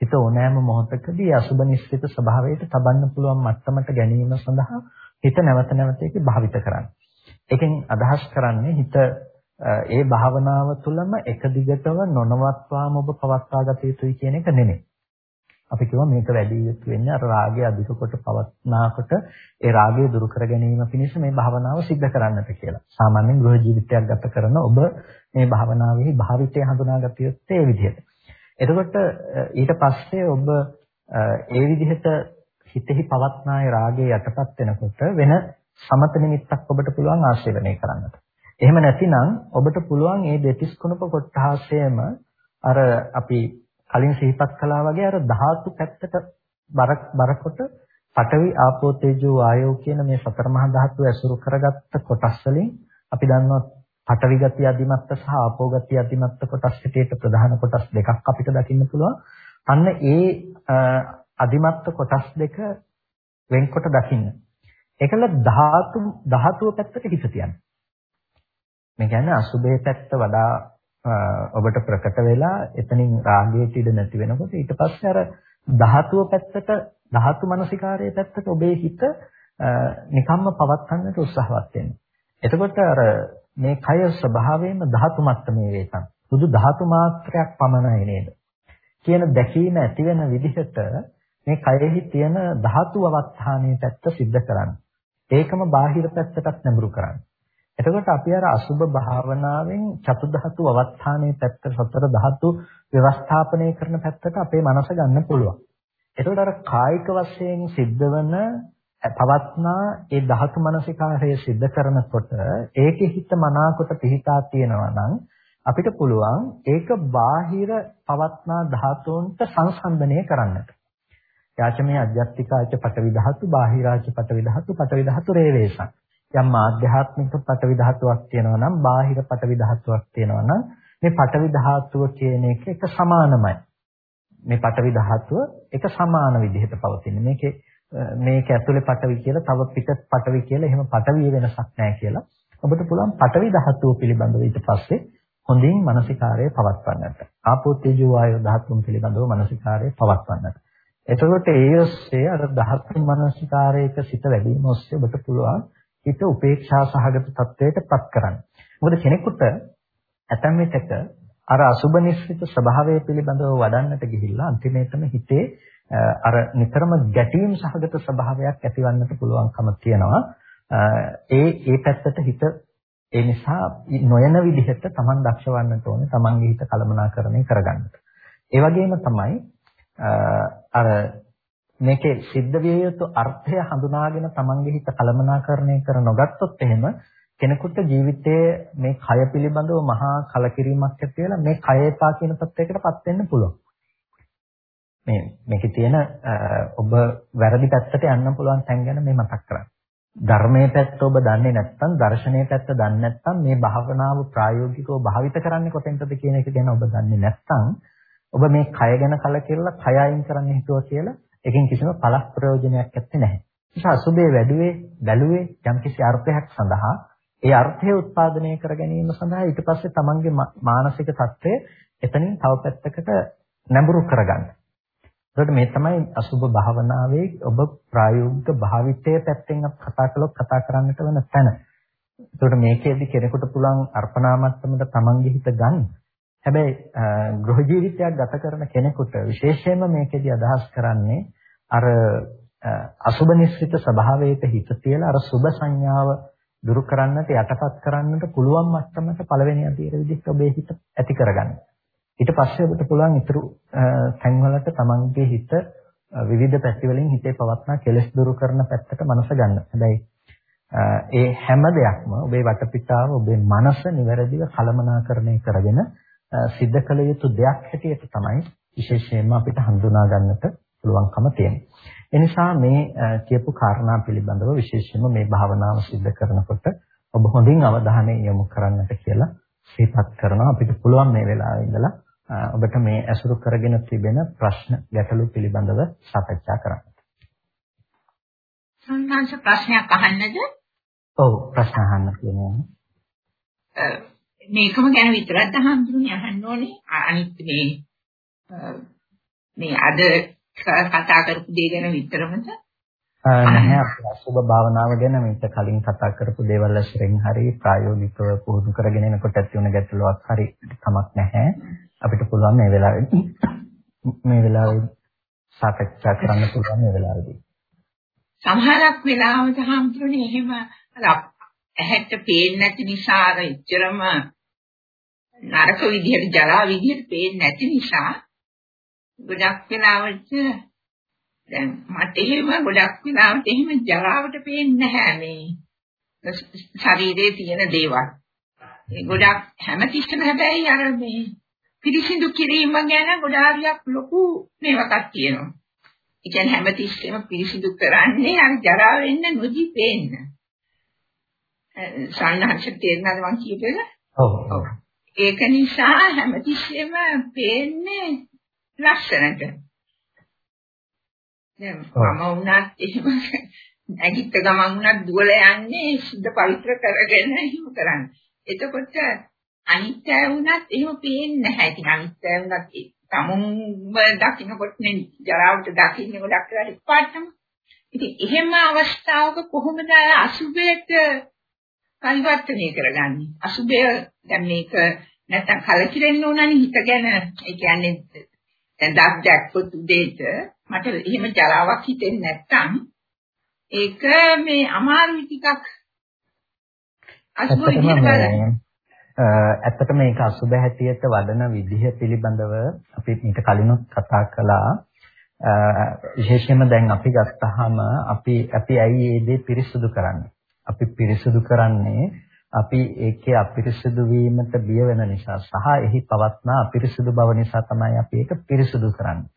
හිත ඕනෑම මොහොතකදී අසුබ නිශ්චිත ස්වභාවයට තබන්න පුළුවන් මට්ටමට ගැනීම සඳහා හිත නැවත නැවත ඒක භාවිත කරන්න. ඒකෙන් අදහස් කරන්නේ හිත ඒ භාවනාව තුළම එක දිගටම නොනවත්වාම ඔබ පවත්වා ගත යුතුයි කියන එක නෙමෙයි. අපි කියවා මේක වැඩි යුතු වෙන්නේ අර රාගය අධික කොට පවත්නාකොට ඒ රාගය දුරු කර ගැනීම පිණිස මේ භාවනාව සිද්ධ කරන්නට කියලා. සාමාන්‍යයෙන් ගෘහ ජීවිතයක් ගත කරන ඔබ මේ භාවනාවේ භාවිතය හඳුනාගත යුත්තේ ඒ විදිහට. එතකොට ඊට පස්සේ ඔබ ඒ විදිහට හිතෙහි පවත්නායේ රාගය යටපත් වෙනකොට වෙන සමත නිමිත්තක් ඔබට පුළුවන් ආශ්‍රේවණය කරන්නට. එහෙම නැතිනම් ඔබට පුළුවන් මේ දෙතිස් කුණප කොට්ටාසයම අර අපි කලින් සිහිපත් කළා වගේ අර ධාතු පැත්තට බර බරකොට පඨවි ආපෝ තේජෝ වායෝ කියන මේ සතර මහා ධාතු ඇසුරු කරගත්ත කොටස් වලින් අපි දන්නවා පඨවි ගතිය අධිමත්ත සහ ආපෝ ගතිය අධිමත්ත කොටස් හිතේට ප්‍රධාන කොටස් දෙකක් අපිට දකින්න පුළුවන්. අන්න ඒ අධිමත්ත කොටස් දෙක වෙන්කොට දකින්න. ඒකල ධාතු ධාතුව පැත්තට හිත තියන්න. මේ කියන්නේ අසුභේ පැත්ත වඩා ඔබට ප්‍රකට වෙලා එතනින් රාගයට ඉඩ නැති වෙනකොට ඊට පස්සේ අර ධාතුව පැත්තට ධාතු මනසිකාරයේ පැත්තට ඔබේ හිත නිකම්ම පවත්වන්නට උත්සාහවත් වෙනවා. එතකොට අර මේ කය ස්වභාවයෙන්ම ධාතු මට්ටමේ වේතන්. සුදු ධාතු මාත්‍රයක් පමණයි නේද? කියන දැකීම ඇති වෙන විදිහට මේ කයෙහි තියෙන ධාතු අවස්ථානයේ පැත්ත सिद्ध කරන්න. ඒකම බාහිර පැත්තටත් නැඹුරු කරන්න. එතකොට අපි අර අසුබ භාවනාවෙන් චතුධාතු අවස්ථානයේ පැත්ත සතර ධාතු ව්‍යවස්ථාපනය කරන පැත්තට අපේ මනස ගන්න පුළුවන්. එතකොට අර කායික වශයෙන් සිද්ධ වෙන පවත්නා ඒ ධාතු මනසිකාරය සිද්ධ කරනකොට ඒකේ හිත මනාකොට පිහිටා තියෙනවා නම් අපිට පුළුවන් ඒක බාහිර පවත්නා ධාතුන්ට සංසන්දනය කරන්නට. යාචමේ අධ්‍යාත්මිකාච පටවි ධාතු, බාහිරාච පටවි ධාතු, පටවි ධාතු රේවේසං. යම් ආධ්‍යාත්මික පටවි ධාතුවක් තියෙනවා නම් බාහිර පටවි ධාතුවක් තියෙනවා නම් මේ පටවි ධාතුව කියන එක එක සමානමයි. මේ පටවි ධාතුව එක සමාන විදිහට පවතින. මේකේ මේක ඇතුලේ පටවි කියලා තව පිට පටවි කියලා එහෙම පටවිය වෙනසක් නැහැ කියලා. ඔබට පුළුවන් පටවි ධාතුව පිළිබඳව ඊට පස්සේ හොඳින් මානසිකාරය පවත්වන්නට. ආපෝ තේජෝ වායෝ ධාතුන් පිළිබඳව මානසිකාරය පවත්වන්නට. එතකොට ඒ ඔස්සේ අර ධාතු මානසිකාරයක සිට වැඩිම ඔස්සේ ඔබට පුළුවන් හිත උපේක්ෂා සහගත තත්වයට පත් කරන්න. මොකද කෙනෙකුට ඇතැම් විටක අර අසුබ නිශ්චිත ස්වභාවය පිළිබඳව වඩන්නට ගිහිල්ලා අන්තිමේටම හිතේ අර නිතරම ගැටීම් සහගත ස්වභාවයක් ඇතිවන්නට පුළුවන්කම තියෙනවා. ඒ ඒ පැත්තට හිත ඒ නිසා නොයන විදිහට Taman දක්ෂ වන්නට ඕනේ Tamanගේ හිත කලමනාකරණය කරගන්නට. ඒ වගේම තමයි අර මේකේ සිද්ධ විය යුතු අර්ථය හඳුනාගෙන තමන්ගේ හිත කලමනාකරණය කර නොගත්තොත් එහෙම කෙනෙකුට ජීවිතයේ මේ කය පිළිබඳව මහා කලකිරීමක් ඇති වෙලා මේ කය එපා කියන තත්යකටපත් වෙන්න පුළුවන්. මේ මේකේ තියෙන ඔබ වැරදි පැත්තට යන්න පුළුවන් තැන් ගැන මේ මතක් කරගන්න. ධර්මයේ පැත්ත ඔබ දන්නේ නැත්නම් දර්ශනයේ පැත්ත දන්නේ නැත්නම් මේ භාවනාව ප්‍රායෝගිකව භාවිත කරන්නේ කොතෙන්ද කියන එක ගැන ඔබ දන්නේ නැත්නම් ඔබ මේ කය ගැන කලකිරලා කය අයින් කරන්න හිතුවා කියලා ඒකෙන් කිසිම පළක් ප්‍රයෝජනයක් නැත්තේ නැහැ. නිසා අසුබේ වැඩුවේ බැලුවේ යම්කිසි අර්ථයක් සඳහා ඒ අර්ථය උත්පාදනය කර ගැනීම සඳහා ඊට පස්සේ තමන්ගේ මානසික தත්ත්වය එතනින් තව පැත්තකට නැඹුරු කරගන්න. ඒකට මේ තමයි අසුබ භාවනාවේ ඔබ ප්‍රායෝගික භාවිතයේ පැත්තෙන් අප කතා කළොත් කතා කරන්නට වෙන තැන. ඒකට මේකෙදි කෙනෙකුට පුළුවන් අර්පණා මට්ටමට තමන්ගේ හිත ගන්න. හැබැයි ගෘහ ජීවිතයක් ගත කරන කෙනෙකුට විශේෂයෙන්ම මේකෙදි අදහස් කරන්නේ අර අසුබ නිස්සිත ස්වභාවයට හිත තියලා අර සුබ සංඥාව දුරු කරන්නට යටපත් කරන්නට පුළුවන් මට්ටමක පළවෙනි අධීර විදිහට ඔබේ හිත ඇති කරගන්න. ඊට පස්සේ ඔබට පුළුවන් ඊතුරු තැන්වලට තමන්ගේ හිත විවිධ පැති වලින් හිතේ පවත්නා කෙලෙස් දුරු කරන පැත්තට මනස ගන්න. හැබැයි ඒ හැම දෙයක්ම ඔබේ වටපිටාව ඔබේ මනස නිවැරදිව කළමනාකරණය කරගෙන සිද්ධ කළ යුතු දෙයක් හැටියට තමයි විශේෂයෙන්ම අපිට හඳුනා ගන්නට පුළුවන්කම තියෙන්නේ. ඒ නිසා මේ කියපු කාරණා පිළිබඳව විශේෂයෙන්ම මේ භාවනාව සිද්ධ කරනකොට ඔබ හොඳින් අවධානය යොමු කරන්නට කියලා සිහිපත් කරනවා. අපිට පුළුවන් මේ වෙලාවේ ඉඳලා ඔබට මේ ඇසුරු කරගෙන තිබෙන ප්‍රශ්න ගැටලු පිළිබඳව සාකච්ඡා කරන්න. සම්මාංශ ප්‍රශ්නයක් අහන්නද? ඔව් ප්‍රශ්න අහන්න කියනවා. මේකම ගැන විතරක් අහන්නේ අහන්න ඕනේ. අනිත් මේ මේ අද කතා කරපු දේ ගැන විතරමද? නැහැ අපි අසුබ භාවනාව ගැන මේක කලින් කතා කරපු දේවල් ඇසුරෙන් හරි ප්‍රායෝගිකව පුහුණු කරගෙන එනකොට ඇති වෙන ගැටලුවක් හරි කමක් නැහැ. අපිට පුළුවන් මේ වෙලාවේ මේ වෙලාවේ සාකච්ඡා කරන්න පුළුවන් මේ වෙලාවේදී. සමහරක් වෙලාවට හම්තුනේ එහෙම ඇහැට පේන්නේ නැති නිසා අර එච්චරම නරක විදිහට ජරා විදිහට පේන්නේ නැති නිසා ගොඩක් වෙලාවට දැන් මට එහෙම ගොඩක් වෙලාවට එහෙම ජරාවට පේන්නේ නැහැ මේ ශරීරයේ තියෙන දේවල්. ඒ ගොඩක් හැමතිස්සෙම හැබැයි අර මේ පිරිසිදු කිරීම ගැන ගොඩාරියක් ලොකු මේවකක් තියෙනවා. ඒ කියන්නේ හැමතිස්සෙම පිරිසිදු කරන්නේ අර ජරා වෙන්න නොදි පේන්න. සාන්නහංශ තේරෙනවද මං කියපේක? ඔව්. ඔව්. ඒක නිසා හැමතිස්සෙම පේන්නේ ලස්සනට. දැන් මම වුණත් එහෙම නැගිට ගමන් වුණත් දුවල යන්නේ සුද්ධ පවිත්‍ර කරගෙන එහෙම කරන්නේ. එතකොට අනිත්‍ය වුණත් එහෙම පේන්නේ නැහැ. ඉතින් අනිත්‍ය වුණත් තමුන්ව දකින්නකොට නේ ජරාවට දකින්නේ ගොඩක් වෙලාට පාටම. ඉතින් එහෙම අවස්ථාවක කොහොමද අසුබයට පරිවර්තනය කරගන්නේ? අසුබය දැන් මේක නැත්තම් කලකිරෙන්න ඕනනේ හිත ගැන. ඒ කියන්නේ දැන් දත් දැක්කොත් උදේට මට එහෙම ජරාවක් හිතෙන්නේ නැත්තම් ඒක මේ අමාරු ටිකක් අසුබ විදිහට බලන්න. ඇත්තට මේක අසුබ හැටියට වඩන විදිහ පිළිබඳව අපි මීට කලිනුත් කතා කළා. විශේෂයෙන්ම දැන් අපි ගත්තාම අපි අපි ඇයි මේ දේ පිරිසුදු කරන්නේ? අපි පිරිසුදු කරන්නේ අපි ඒකේ අපිරිසුදු වීමට බිය වෙන නිසා සහ එහි පවත්නා අපිරිසුදු බව නිසා තමයි අපි ඒක පිරිසුදු කරන්නේ.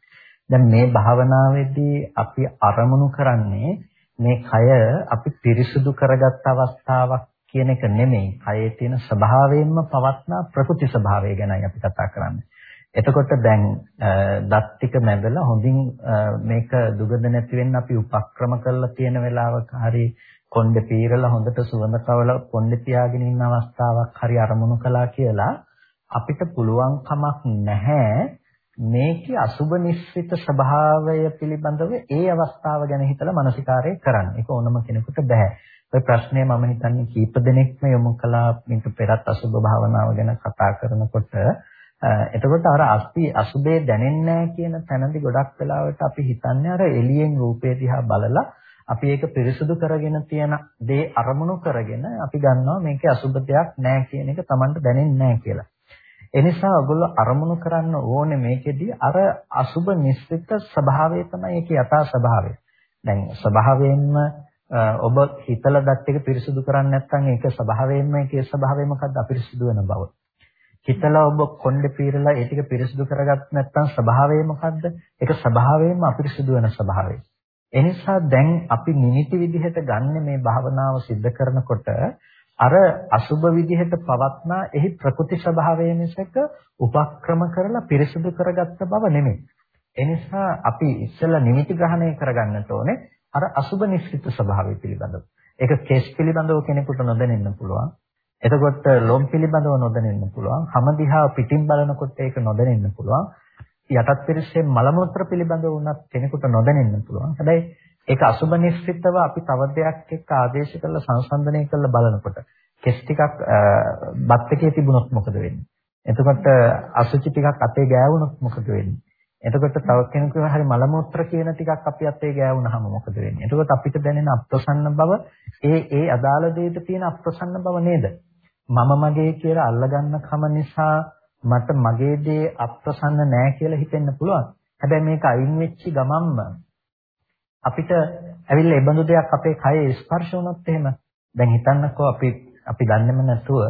දැන් මේ භාවනාවේදී අපි අරමුණු කරන්නේ මේ කය අපි පිරිසුදු කරගත් අවස්ථාවක් කියන එක නෙමෙයි. කයේ තියෙන ස්වභාවයෙන්ම පවත්නා ප්‍රකෘති ස්වභාවය ගැනයි අපි කතා කරන්නේ. එතකොට දැන් දත් ටික මැදලා හොඳින් මේක දුගඳ නැති වෙන්න අපි උපක්‍රම කරලා තියෙන වෙලාවක හරි කොණ්ඩේ පීරලා හොඳට සුවඳ කවලා කොණ්ඩේ තියාගෙන ඉන්න අවස්ථාවක් හරි අරමුණු කළා කියලා අපිට පුළුවන් කමක් නැහැ මේකේ අසුබ නිස්සිත ස්වභාවය පිළිබඳව ඒ අවස්ථාව ගැන හිතලා මානසිකාරය කරන්න. ඒක ඕනම කෙනෙකුට බෑ. ඔය ප්‍රශ්නේ මම හිතන්නේ කීප දෙනෙක්ම යොමු කළා මින්ට පෙරත් අසුබ භාවනාව ගැන කතා කරනකොට එතකොට අර අස්ති අසුබේ දැනෙන්නේ නැහැ කියන තැනදී ගොඩක් වෙලාවට අපි හිතන්නේ අර එළියෙන් රූපේ දිහා බලලා අපි ඒක පිරිසුදු කරගෙන තියෙන දේ අරමුණු කරගෙන අපි ගන්නවා මේකේ අසුබ දෙයක් නැහැ කියන එක Tamanට දැනෙන්නේ නැහැ කියලා. ඒ නිසා ඔයගොල්ලෝ අරමුණු කරන්න ඕනේ මේකෙදී අර අසුබ නිස්සිත ස්වභාවය තමයි ඒකේ යථා ස්වභාවය. දැන් ස්වභාවයෙන්ම ඔබ හිතලා දත් එක පිරිසුදු කරන්නේ නැත්නම් ඒක ස්වභාවයෙන්ම ඒකේ ස්වභාවය මොකද්ද අපිරිසුදු වෙන බව. හිතලා ඔබ කොණ්ඩේ පීරලා ඒ ටික පිරිසුදු කරගත් නැත්නම් ස්වභාවය මොකද්ද? ඒක ස්වභාවයෙන්ම අපිරිසුදු වෙන ස්වභාවය. එනිසා දැන් අපි නිමිති විදිහට ගන්න මේ භාවනාව સિદ્ધ කරනකොට අර අසුබ විදිහට පවත්නා එහි ප්‍රකෘති ස්වභාවය මිසක උපක්‍රම කරලා පිරිසුදු කරගත්ත බව නෙමෙයි. එනිසා අපි ඉස්සෙල්ලා නිමිති ග්‍රහණය කරගන්නට ඕනේ අර අසුබ නිශ්චිත ස්වභාවය පිළිබඳව. ඒක කෙස් පිළිබඳව කෙනෙකුට නොදැනෙන්න පුළුවන්. එතකොට ලොම් පිළිබඳව නොදැනෙන්න පුළුවන්. හැම දිහා පිටින් බලනකොට ඒක නොදැනෙන්න පුළුවන්. යටත් පිරිසේ මල මුත්‍ර පිළිබඳව වුණත් කෙනෙකුට නොදැනෙන්න පුළුවන්. හැබැයි ඒක අසුබ නිශ්චිතව අපි තව දෙයක් එක්ක ආදේශ කරලා සංසන්දනය කරලා බලනකොට කෙස් ටිකක් බත් එකේ තිබුණොත් මොකද වෙන්නේ? එතකොට අසුචි ටිකක් අතේ ගෑවුනොත් මොකද වෙන්නේ? එතකොට තව කෙනෙකුට හරි මල මුත්‍ර කියන ටිකක් අපි අතේ ගෑවුනහම මොකද වෙන්නේ? එතකොට අපිට දැනෙන අප්‍රසන්න බව ඒ ඒ අදාළ දෙයට තියෙන අප්‍රසන්න බව නේද? මම මගේ කියලා අල්ලගන්න කම නිසා මට මගේ දේ අප්‍රසන්න නෑ කියලා හිතෙන්න පුළුවන්. හැබැයි මේක අයින් වෙච්ච ගමන්ම අපිට ඇවිල්ලා ඒ බඳු දෙයක් අපේ කයේ ස්පර්ශ වුණොත් එහෙම දැන් හිතන්නකෝ අපි අපි දන්නේම නැතුව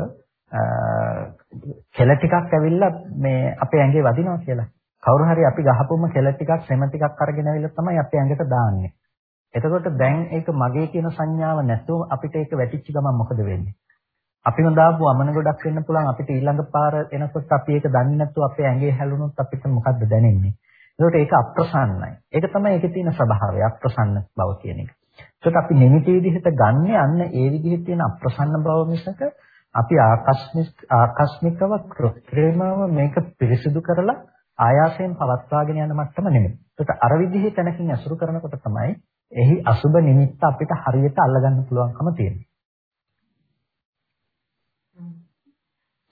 කෙල ටිකක් ඇවිල්ලා මේ අපේ ඇඟේ වදිනවා කියලා. කවුරු හරි අපි ගහපුවම කෙල ටිකක් සෙම ටිකක් අරගෙන ඇවිල්ලා තමයි අපි ඇඟට දාන්නේ. එතකොට දැන් ඒක මගේ කියන සංඥාව නැතුව අපිට ඒක වැටිච්ච ගමන් මොකද වෙන්නේ? අපිම දාපු අමන ගොඩක් වෙන්න පුළුවන් අපිට ඊළඟ පාර එනකොට අපි ඒක දන්නේ නැතුව අපේ ඇඟේ හැලුනොත් අපිට මොකද්ද දැනෙන්නේ? ඒකට ඒක අප්‍රසන්නයි. ඒක තමයි ඒකේ තියෙන ස්වභාවය අප්‍රසන්න බව කියන එක. ඒකට අපි නිමිති විදිහට ගන්න අන්න ඒ විදිහට තියෙන අප්‍රසන්න බව මිසක අපි ආකස්මික ආකස්මිකව කෘත්‍රිමව මේක පිරිසිදු කරලා ආයාසයෙන් පවත්වාගෙන යන මට්ටම නෙමෙයි. ඒක අර විදිහේ තැනකින් අසුරු කරනකොට තමයි එහි අසුබ නිමිත්ත අපිට හරියට අල්ලගන්න පුළුවන්කම තියෙන්නේ.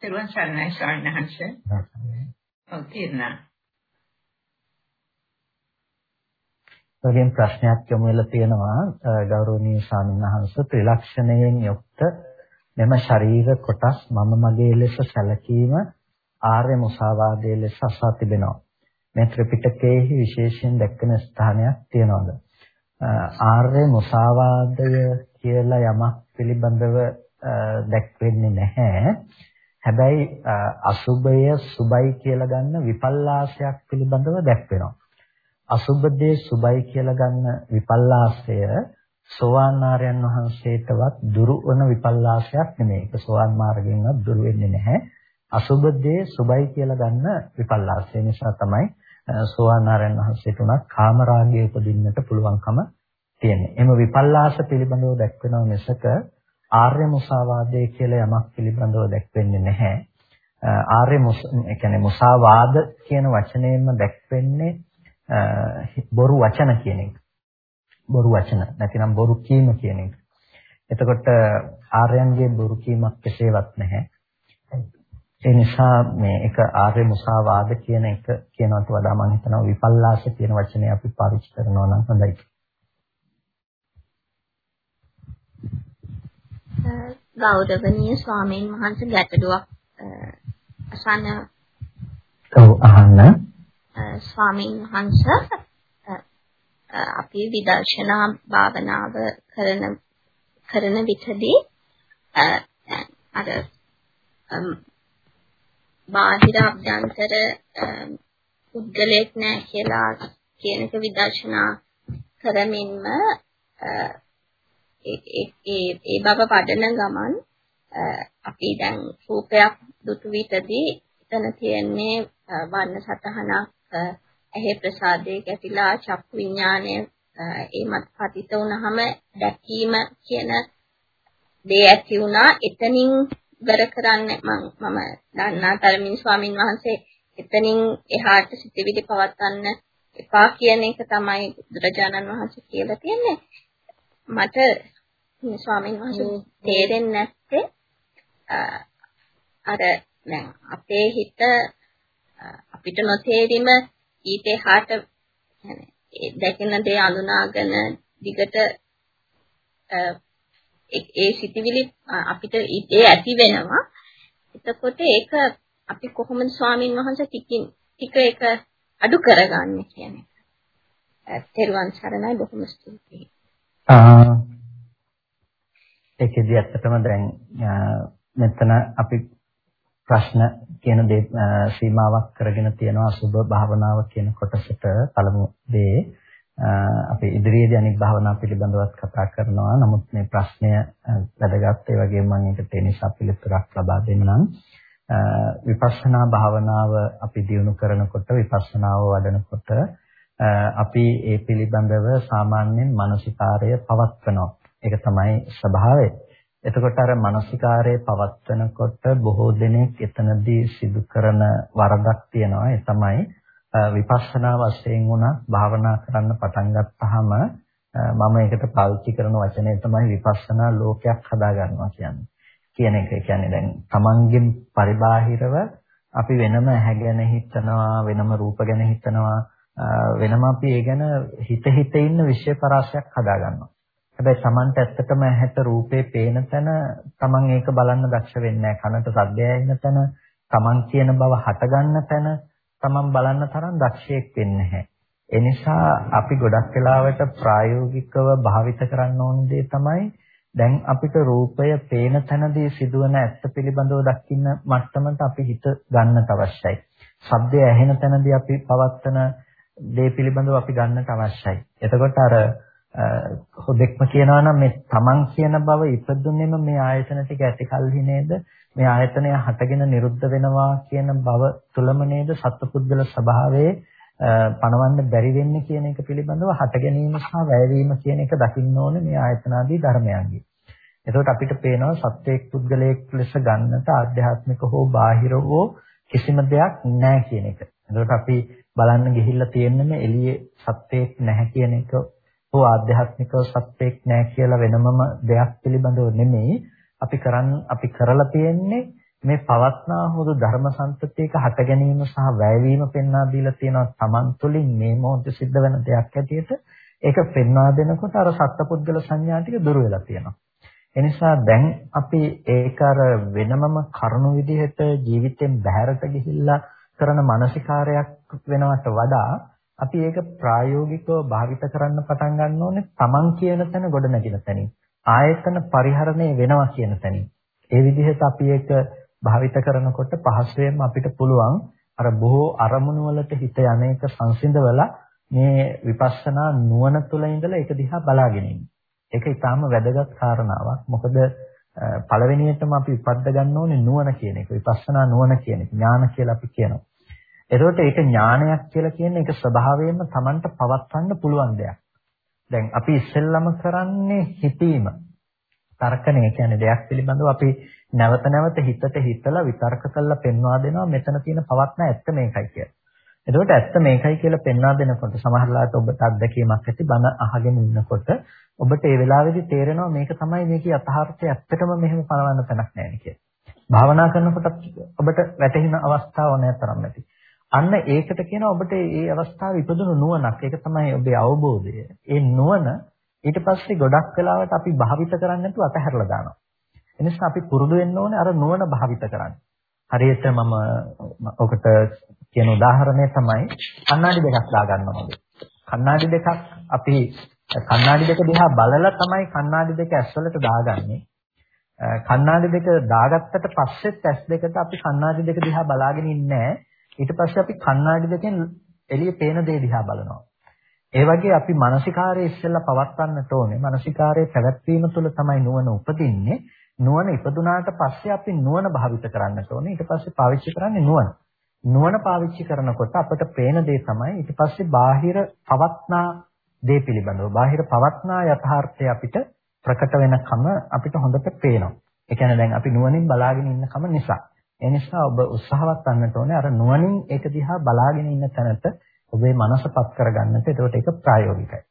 තෙරුවන් සරණයි සාරණහංශ. ඔව් තේරුණා. වගේම ප්‍රශ්නයක් යොමු වෙලා තියෙනවා ගෞරවනීය ස්වාමීන් වහන්සේ ත්‍රිලක්ෂණයෙන් යුක්ත මෙම ශරීර කොටස් මම මගේ ලෙස සැලකීම ආර්ය මුසාවාදයේ ලෙස අසා තිබෙනවා. මේ ත්‍රිපිටකයේ විශේෂයෙන් දැක්වෙන ස්ථානයක් තියෙනවද? ආර්ය මුසාවාදය කියලා යමක් පිළිබඳව දැක්වෙන්නේ නැහැ. හැබැයි අසුබය සුබයි කියලා ගන්න විපල්ලාසයක් පිළිබඳව දැක්වෙනවා. අසුබදේ සුබයි කියලා ගන්න විපල්ලාසය සෝවාන් ආර්යයන් වහන්සේටවත් දුරු වන විපල්ලාසයක් නෙමෙයි. ඒක සෝවාන් මාර්ගයෙන්වත් දුරු වෙන්නේ නැහැ. අසුබ දේ සුබයි කියලා ගන්න විපල්ලාසය නිසා තමයි සෝවාන් ආරයන් වහන්සේට උනත් කාමරාගය උපදින්නට පුළුවන්කම තියෙන්නේ. එම විපල්ලාස පිළිබඳව දැක්වෙනව මිසක ආර්ය මුසාවාදය කියලා යමක් පිළිබඳව දැක්වෙන්නේ නැහැ. ආර්ය ඒ කියන්නේ මුසාවාද කියන වචනයෙන්ම දැක්වෙන්නේ බොරු වචන කියන එක. බොරු වචන නැතිනම් බොරු කීම කියන එක. එතකොට ආර්යයන්ගේ බොරු කීමක් කෙසේවත් නැහැ. ඒ නිසා මේ එක ආර්ය මුසාවාද කියන එක කියනවට වඩා මම හිතනවා විපල්ලාස කියන වචනේ අපි පාවිච්චි කරනවා නම් හොඳයි. ගෞරවනීය ස්වාමීන් වහන්සේ ගැටලුවක් අසන්න. ඔව් අහන්න. ස්වාමීන් වහන්සේ අපි විදර්ශනා භාවනාව කරන කරන විටදී අර බාහිර අභ්‍යන්තර පුද්ගලයෙක් නැහැ කියලා කියන එක විදර්ශනා කරමින්ම ඒ ඒ බව වඩන ගමන් අපි දැන් රූපයක් දුටු විටදී එතන තියෙන්නේ වර්ණ සතහනක් ඇහි ප්‍රසාදයේ ගැටිලා චක්කු විඥානය ඒ මත පතිත වුනහම දැකීම කියන දේ ඇති වුණා. එතනින් ඉවර කරන්න මම මම දන්නා තරමින් ස්වාමින් වහන්සේ එතනින් එහාට සිතවිලි පවත්වන්න එපා කියන එක තමයි බුදුරජාණන් වහන්සේ කියලා තියෙන්නේ. මට ස්වාමින් වහන්සේ තේරෙන්නේ නැත්තේ අර දැන් අපේ හිත අපිට නොතේරිම ඊට එහාට දැකින දේ අඳුනාගෙන දිගට ඒ සිතිවිලි අපිට ඒ ඇති වෙනවා. එතකොට ඒක අපි කොහොමද ස්වාමින් වහන්සේ ටිකින් ටික ඒක අඩු කරගන්නේ කියන එක. තෙරුවන් සරණයි බොහොම ස්තුතියි. ආ ඒකෙදි ඇත්තටම දැන් මෙතන අපි ප්‍රශ්න කියන දේ සීමාවක් කරගෙන තියෙනවා සුබ භාවනාව කියන කොටසට පළමු දේ අපි ඉදිරියේදී අනිත් භාවනා පිළිබඳවත් කතා කරනවා. නමුත් මේ ප්‍රශ්නය වැදගත් ඒ වගේම මම ඒකට ඒ නිසා පිළිතුරක් ලබා දෙන්නම්. විපස්සනා භාවනාව අපි දියුණු කරනකොට විපස්සනාව වඩනකොට අපි ඒ පිළිබඳව සාමාන්‍යයෙන් මානසිකාරය පවත්වනවා. ඒක තමයි ස්වභාවය. එතකොට අර මානසිකාරයේ පවත්වනකොට බොහෝ දෙනෙක් එතනදී සිදු කරන වරදක් තියෙනවා. ඒ තමයි විපස්සනා වශයෙන් උනත් භාවනා කරන්න පටන් ගත්තාම මම ඒකට පාවිච්චි කරන වචනය තමයි විපස්සනා ලෝකයක් හදා ගන්නවා කියන්නේ. කියන එක. ඒ කියන්නේ දැන් Tamangen පරිබාහිරව අපි වෙනම ඇහැ ගැන හිතනවා, වෙනම රූප ගැන හිතනවා, වෙනම අපි ඒ ගැන හිත හිත ඉන්න විශ්ව පරාශයක් හදා ගන්නවා. හැබැයි Tamanට ඇත්තටම ඇහැට රූපේ පේන තැන Taman ඒක බලන්න දක්ෂ වෙන්නේ නැහැ. කනට සද්දය ඇහෙන තැන Taman කියන බව හටගන්න තැන Taman බලන්න තරම් දක්ෂයෙක් වෙන්නේ නැහැ. ඒ නිසා අපි ගොඩක් වෙලාවට ප්‍රායෝගිකව භාවිත කරන්න ඕන දේ තමයි දැන් අපිට රූපය පේන තැනදී සිදුවන ඇත්ත පිළිබඳව දකින්න මට්ටමට අපි හිත ගන්නට අවශ්‍යයි. ශබ්දය ඇහෙන තැනදී අපි පවත්තන දේ පිළිබඳව අපි ගන්නට අවශ්‍යයි. එතකොට අර හොදෙක්ම කියනවා නම් මේ තමන් කියන බව ඉපදුනේම මේ ආයතන ටික ඇති කල්හි නේද මේ ආයතනය හටගෙන නිරුද්ධ වෙනවා කියන බව තුලම නේද සත්පුද්ගල ස්වභාවයේ පණවන්න බැරි වෙන්නේ කියන එක පිළිබඳව හට ගැනීම සහ වැයවීම කියන එක දකින්න ඕනේ මේ ආයතනාදී ධර්මයන්ගේ. එතකොට අපිට පේනවා සත්‍යයක් පුද්ගලයෙක් ලෙස ගන්නට ආධ්‍යාත්මික හෝ බාහිර හෝ කිසිම දෙයක් නැහැ කියන එක. එතකොට අපි බලන්න ගිහිල්ලා තියෙන්නේ එළියේ සත්‍යයක් නැහැ කියන එක හෝ ආධ්‍යාත්මික සත්‍යයක් නැහැ කියලා වෙනමම දෙයක් පිළිබඳව නෙමෙයි අපි කරන් අපි කරලා තියෙන්නේ මේ පවත්නා හුදු ධර්ම සංතතියක හට ගැනීම සහ වැයවීම පෙන්වා දීලා තියෙනවා Taman තුලින් මේ මොහොතේ සිද්ධ වෙන දෙයක් ඇටියට ඒක පෙන්වා දෙනකොට අර සත්පුද්ගල සංඥා ටික දුර වෙලා තියෙනවා. එනිසා දැන් අපි ඒක අර වෙනමම කරුණු විදිහට ජීවිතෙන් බැහැරට ගිහිල්ලා කරන මානසිකාරයක් වෙනවට වඩා අපි ඒක ප්‍රායෝගිකව භාවිත කරන්න පටන් ගන්න ඕනේ Taman කියන තැන ගොඩ නැගින තැනින්. ආයතන පරිහරණය වෙනවා කියන තැනින්. ඒ විදිහට අපි ඒක භාවිත කරනකොට පහසුවෙන්ම අපිට පුළුවන් අර බොහෝ අරමුණු වලට හිත යන්නේක සංසිඳවලා මේ විපස්සනා නුවණ තුළ ඉඳලා ඒක දිහා බලාගෙන ඉන්න. ඒක ඊටාම වැදගත් කාරණාවක්. මොකද පළවෙනියටම අපි උපද්ද ගන්න ඕනේ නුවණ කියන එක. විපස්සනා නුවණ කියන එක. ඥාන කියලා අපි කියනවා. එතකොට ඒක ඥානයක් කියලා කියන්නේ ඒක ස්වභාවයෙන්ම Tamanට පවත්වන්න පුළුවන් දෙයක්. දැන් අපි ඉස්සෙල්ලම කරන්නේ හිතීම. තර්කණය කියන්නේ දෙයක් පිළිබඳව අපි නැවත නැවත හිතට හිතලා විතර්ක කරලා පෙන්වා දෙනවා මෙතන තියෙන පවත්න ඇත්ත මේකයි කියලා. එතකොට ඇත්ත මේකයි කියලා පෙන්වා දෙනකොට සමහරලාට ඔබට අත්දැකීමක් ඇති බන අහගෙන ඉන්නකොට ඔබට ඒ වෙලාවේදී තේරෙනවා මේක තමයි මේකේ යථාර්ථය ඇත්තටම මෙහෙම පනවන්න තැනක් නැහැ කියලා. භාවනා කරනකොට ඔබට වැටහෙන අවස්ථාව නැතරම් ඇති. අන්න ඒකට කියනවා ඔබට මේ අවස්ථාවේ ඉපදුණු නුවණක්. ඒක තමයි ඔබේ අවබෝධය. ඒ නුවණ ඊට පස්සේ ගොඩක් වෙලාවට අපි භාවිත කරන්නේ නැතුව අතහැරලා දානවා. එනිසා අපි පුරුදු වෙන්න ඕනේ අර නුවණ භාවිත කරන්න. හරියට මම ඔකට කියන උදාහරණය තමයි කණ්ණාඩි දෙකක් දාගන්නවා වගේ. කණ්ණාඩි දෙකක් අපි කණ්ණාඩි දෙක දිහා බලලා තමයි කණ්ණාඩි දෙක ඇස්වලට දාගන්නේ. කණ්ණාඩි දෙක දාගත්තට පස්සෙත් ඇස් දෙකට අපි කණ්ණාඩි දෙක දිහා බලාගෙන ඉන්නේ ඊට පස්සේ අපි කණ්ණාඩි දෙකෙන් එළිය පේන දේ දිහා බලනවා. ඒ වගේ අපි මානසිකාරයේ ඉස්සෙල්ලා පවත්වන්නට ඕනේ. මානසිකාරයේ පැවැත්වීම තුළ තමයි නුවණ උපදින්නේ. නුවණ ඉපදුනාට පස්සේ අපි නුවණ භාවිත කරන්නට ඕනේ. ඊට පස්සේ පාවිච්චි කරන්නේ නුවණ. නුවණ පාවිච්චි කරනකොට අපට පේන දේ තමයි ඊට පස්සේ බාහිර පවත්නා දේ පිළිබඳව. බාහිර පවත්නා යථාර්ථය අපිට ප්‍රකට වෙනකම අපිට හොඳට පේනවා. ඒ කියන්නේ දැන් අපි නුවණින් බලාගෙන ඉන්නකම නිසා. ඒ නිසා ඔබ උත්සාහවත් වන්නට ඕනේ අර නුවණින් ඒක දිහා බලාගෙන ඉන්න තැනට ඔබේ මනසපත් කරගන්නට. එතකොට ඒක ප්‍රායෝගිකයි.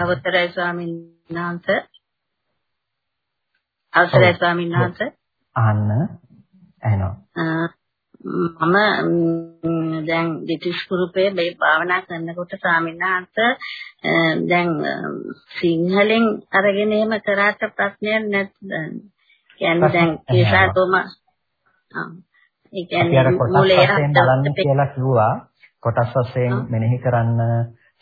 අවතරයි ස්වාමීන් වහන්සේ. අවසරයි ස්වාමීන් වහන්සේ. අහන්න ඇහෙනවා. මම දැන් දෙතිස් කුරුපේ මේ භාවනා කරනකොට ස්වාමීන් වහන්සේ දැන් සිංහලෙන් අරගෙන එහෙම කරාට ප්‍රශ්නයක් නැත්නම් කියන්නේ දැන් කේසාතෝම ඒ කියන්නේ මූලයේ බලන්න කියලා කිව්වා. කොටස් වශයෙන් මෙනෙහි කරන්න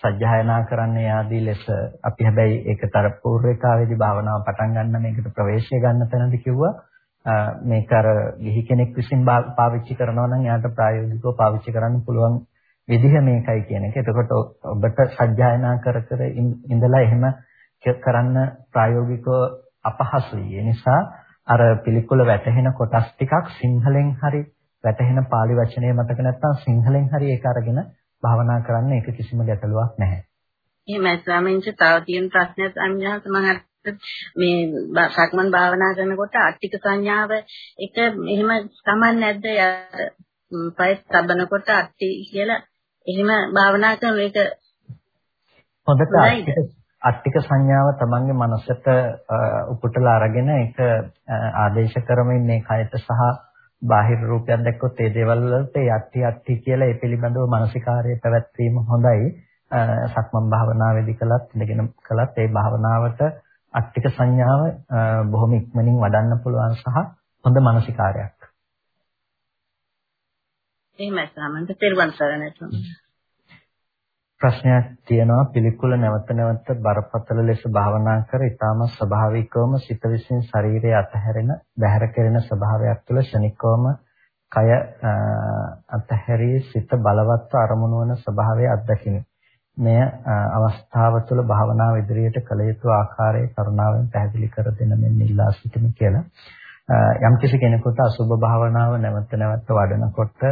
සජ්ජායනා කරන්න ආදී ලෙස අපි හැබැයි ඒකතර පූර්විකාවේදී භාවනාව පටන් ගන්න මේකට ප්‍රවේශය ගන්න තැනදී කිව්වා මේක අර ගිහි කෙනෙක් විසින් පාවිච්චි කරනවා නම් එයාට ප්‍රායෝගිකව පාවිච්චි කරන්න පුළුවන් විදිහ මේකයි කියන එක. එතකොට ඔබට සජ්ජායනා කර කර ඉඳලා එහෙම කරන්න ප්‍රායෝගිකව අපහසුයි. ඒ නිසා අර පිළිකුල වැටහෙන කොටස් ටිකක් සිංහලෙන් හරි වැටහෙන pāli වචනය මතක නැත්නම් සිංහලෙන් හරි ඒක අරගෙන භාවනා කරන්න ඒක කිසිම ගැටලුවක් නැහැ. එහෙමයි ස්වාමීන් වහන්සේ තව තියෙන ප්‍රශ්නයක් අන්‍යහස මම මේ සක්මන් භාවනා කරනකොට අට්ටික සංඥාව එක එහෙම සමන් නැද්ද පය තබනකොට අට්ටි කියලා එහෙම භාවනා කරන එක හොඳට අට්ටික සංඥාව තමන්ගේ මනසට උපුටලා අරගෙන ඒක ආදේශ කරමින් මේ කයට සහ බාහිර රූපයක් දැක්කොත් ඒ දේවල් වලට යට්ටි යට්ටි කියලා ඒ පිළිබඳව මානසිකාර්යය පැවැත්වීම හොඳයි. සක්මන් භාවනාවේදී කළත් ඉඳගෙන කළත් ඒ භාවනාවට අට්ටික සංඥාව බොහොම ඉක්මනින් වඩන්න පුළුවන් සහ හොඳ මානසිකාර්යයක්. එහෙමයි සාමන්ත තෙරුවන් සරණයි. ප්‍රශ්නයක් තියෙනවා පිළිකුල නැවත නැවත බරපතල ලෙස භාවනා කර ඊටම ස්වභාවිකවම සිත විසින් ශරීරය අතහැරෙන බැහැර කෙරෙන ස්වභාවයක් තුළ ශනිකවම කය අතහැරී සිත බලවත්ව අරමුණු වන ස්වභාවය අත්දකිමි. මෙය අවස්ථාව තුළ භාවනාව ඉදිරියට කළ යුතු ආකාරයේ කරුණාවෙන් පැහැදිලි කර දෙන මෙන්න ඉල්ලා සිටිමි කියලා. යම් කිසි කෙනෙකුට අසුභ භාවනාව නැවත නැවත වඩනකොට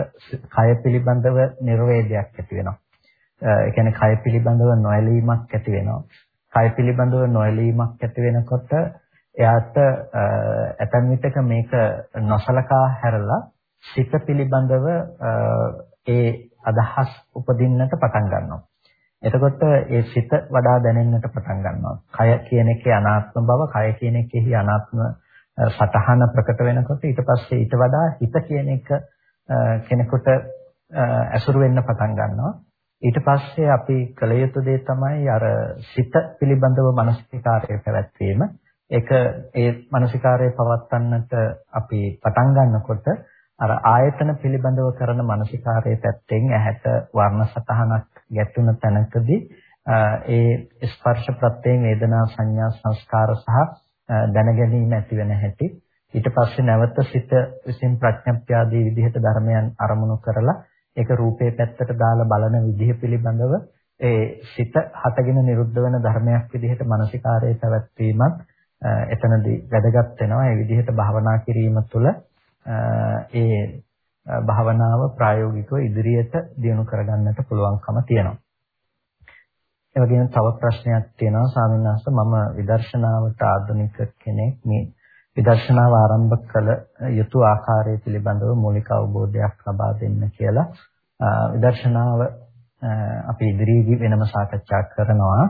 කය පිළිබඳව නිර්වේදයක් ඇති වෙනවා. ඒ කියන්නේ කය පිළිබඳව නොඇලීමක් ඇති වෙනවා. කය පිළිබඳව නොඇලීමක් ඇති වෙනකොට එයාට ඇතන් විටක මේක නොසලකා හැරලා සිත පිළිබඳව ඒ අදහස් උපදින්නට පටන් ගන්නවා. එතකොට ඒ සිත වඩා දැනෙන්නට පටන් ගන්නවා. කය කියන එකේ අනාත්ම බව, කය කියන එකෙහි අනාත්ම සතහන ප්‍රකට වෙනකොට ඊට පස්සේ ඊට වඩා හිත කියන එක කෙනෙකුට ඇසුරු වෙන්න පටන් ගන්නවා. ඊට පස්සේ අපි කළ යුතු දේ තමයි අර සිත පිළිබඳව මානසිකාරය පැවැත්වීම. ඒක ඒ මානසිකාරය පවත්වන්නට අපි පටන් ගන්නකොට අර ආයතන පිළිබඳව කරන මානසිකාරයේ පැත්තෙන් ඇහැට වර්ණ සතහනක් ගැටුණ තැනකදී ඒ ස්පර්ශ ප්‍රත්‍යයෙන් වේදනා සංඥා සංස්කාර සහ දැනගැනීම ඇති වෙන හැටි ඊට පස්සේ නැවත සිත විසින් ප්‍රඥප්තිය විදිහට ධර්මයන් අරමුණු කරලා ඒක රූපේ පැත්තට දාලා බලන විදිහ පිළිබඳව ඒ සිත හටගෙන නිරුද්ධ වෙන ධර්මයක් විදිහට මානසිකාරයේ පැවැත්වීමත් එතනදී වැදගත් වෙනවා. ඒ විදිහට භාවනා කිරීම තුළ ඒ භාවනාව ප්‍රායෝගිකව ඉදිරියට දියුණු කරගන්නට පුළුවන්කම තියෙනවා. ඒ වගේම තව ප්‍රශ්නයක් තියෙනවා ස්වාමීන් වහන්සේ මම විදර්ශනාවට ආධුනික කෙනෙක් මේ විදර්ශනාව ආරම්භ කළ යුතු ආකාරය පිළිබඳව මූලික අවබෝධයක් ලබා දෙන්න කියලා විදර්ශනාව අපි ඉදිරියේදී වෙනම සාකච්ඡා කරනවා.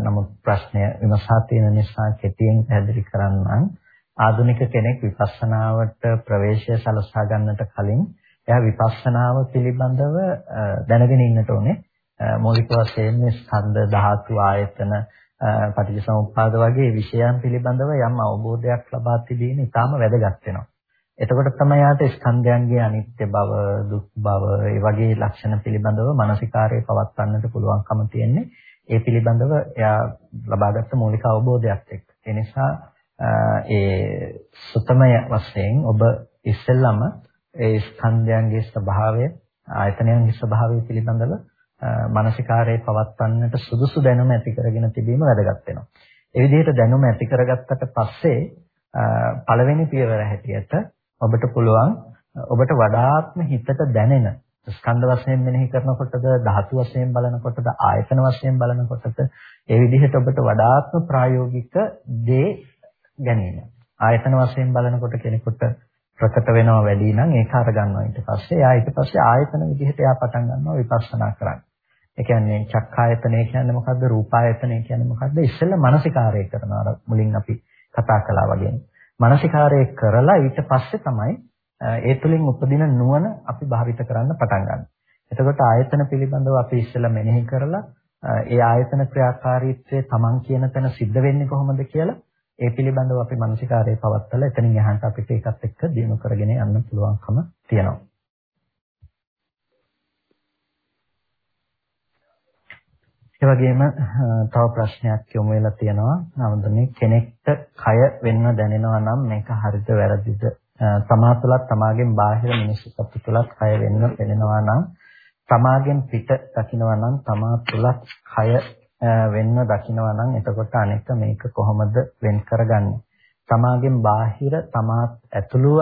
නමුත් ප්‍රශ්නය විමසා තියෙන නිසා කෙටියෙන් පැහැදිලි කරන්නම්. ආධුනික කෙනෙක් විපස්සනාවට ප්‍රවේශය සලසා ගන්නට කලින් එයා විපස්සනාව පිළිබඳව දැනගෙන ඉන්නට ඕනේ. මৌলিক වශයෙන් ස්කන්ධ ධාතු ආයතන පටිච්චසමුප්පාද වගේ විෂයන් පිළිබඳව යම් අවබෝධයක් ලබා තිබීම ඉතාම වැදගත් වෙනවා. එතකොට තමයි යාට ස්කන්ධයන්ගේ අනිත්‍ය බව, දුක් බව, ඒ වගේ ලක්ෂණ පිළිබඳව මානසිකාරයේ පවත්වන්නට පුළුවන්කම තියෙන්නේ. ඒ පිළිබඳව එයා ලබාගත් මූලික අවබෝධයක් එක්ක. ඒ නිසා ඒ සුතමය වශයෙන් ඔබ ඉස්සෙල්ලම ඒ ස්කන්ධයන්ගේ ස්වභාවය, ආයතනයන්ගේ ස්වභාවය පිළිබඳව මානසිකාරයේ පවත්වන්නට සුදුසු දැනුම ඇති කරගෙන තිබීම වැදගත් වෙනවා. ඒ විදිහට දැනුම ඇති කරගත්තට පස්සේ පළවෙනි පියවර හැටියට ඔබට පුළුවන් ඔබට වඩාත්ම හිතට දැනෙන ස්කන්ධ වශයෙන් මෙනෙහි කරනකොටද ධාතු වශයෙන් බලනකොටද ආයතන වශයෙන් බලනකොටද ඒ විදිහට ඔබට වඩාත්ම ප්‍රායෝගික දේ ගැනීම. ආයතන වශයෙන් බලනකොට කෙනෙකුට ප්‍රකට වෙනවා වැඩි නම් ඒක අර ගන්නවා ඊට පස්සේ එයා ඊට පස්සේ ආයතන විදිහට එයා පටන් ගන්නවා විපස්සනා කරන්න. ඒ කියන්නේ චක්කායතනය කියන්නේ මොකද්ද රූපායතනය කියන්නේ මොකද්ද ඉස්සෙල්ලා මානසිකාරය කරනවා මුලින් අපි කතා කළා වගේ. මානසිකාරය කරලා ඊට පස්සේ තමයි ඒ තුලින් උපදින නුවණ අපි භාවිත කරන්න පටන් ගන්න. එතකොට ආයතන පිළිබඳව අපි ඉස්සෙල්ලා මෙනෙහි කරලා ඒ ආයතන ක්‍රියාකාරීත්වය Taman කියන තැන සිද්ධ වෙන්නේ කොහොමද කියලා ඒ පිළිබඳව අපි මානසිකාරයේ පවත්තලා එතනින් එහාට අපිට ඒකත් එක්ක දිනු කරගෙන යන්න පුළුවන්කම තියෙනවා. ඒ වගේම තව ප්‍රශ්නයක් යොමු වෙලා තියෙනවා. නමුත් කෙනෙක්ට කය වෙන්න දැනෙනවා නම් මේක හරිද වැරදිද? තමා තුළත් තමාගෙන් බාහිර මිනිස්සු සතු තුළත් කය වෙන්න දැනෙනවා නම් තමාගෙන් පිට දකින්නවා නම් තමා තුළත් කය වෙන්න දකින්නවා නම් එතකොට අනෙක් මේක කොහොමද වෙන් කරගන්නේ? තමාගෙන් බාහිර තමා ඇතුළුව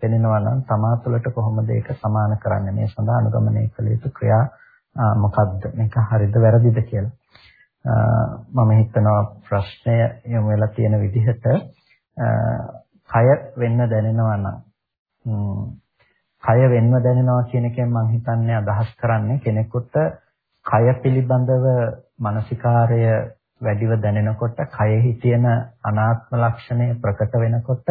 පෙනෙනවා නම් තමා තුළට කොහොමද ඒක සමාන කරන්නේ? මේ සඳහා අනුගමනය කළ යුතු ක්‍රියා මොකද්ද මේක හරිද වැරදිද කියලා මම හිතනවා ප්‍රශ්නය යොමු වෙලා තියෙන විදිහට කය වෙන්න දැනෙනවා නම් කය වෙන්න දැනෙනවා කියන එකෙන් මම හිතන්නේ අදහස් කරන්නේ කෙනෙකුට කය පිළිබඳව මානසිකාරය වැඩිව දැනෙනකොට කයෙහි තියෙන අනාත්ම ලක්ෂණය ප්‍රකට වෙනකොට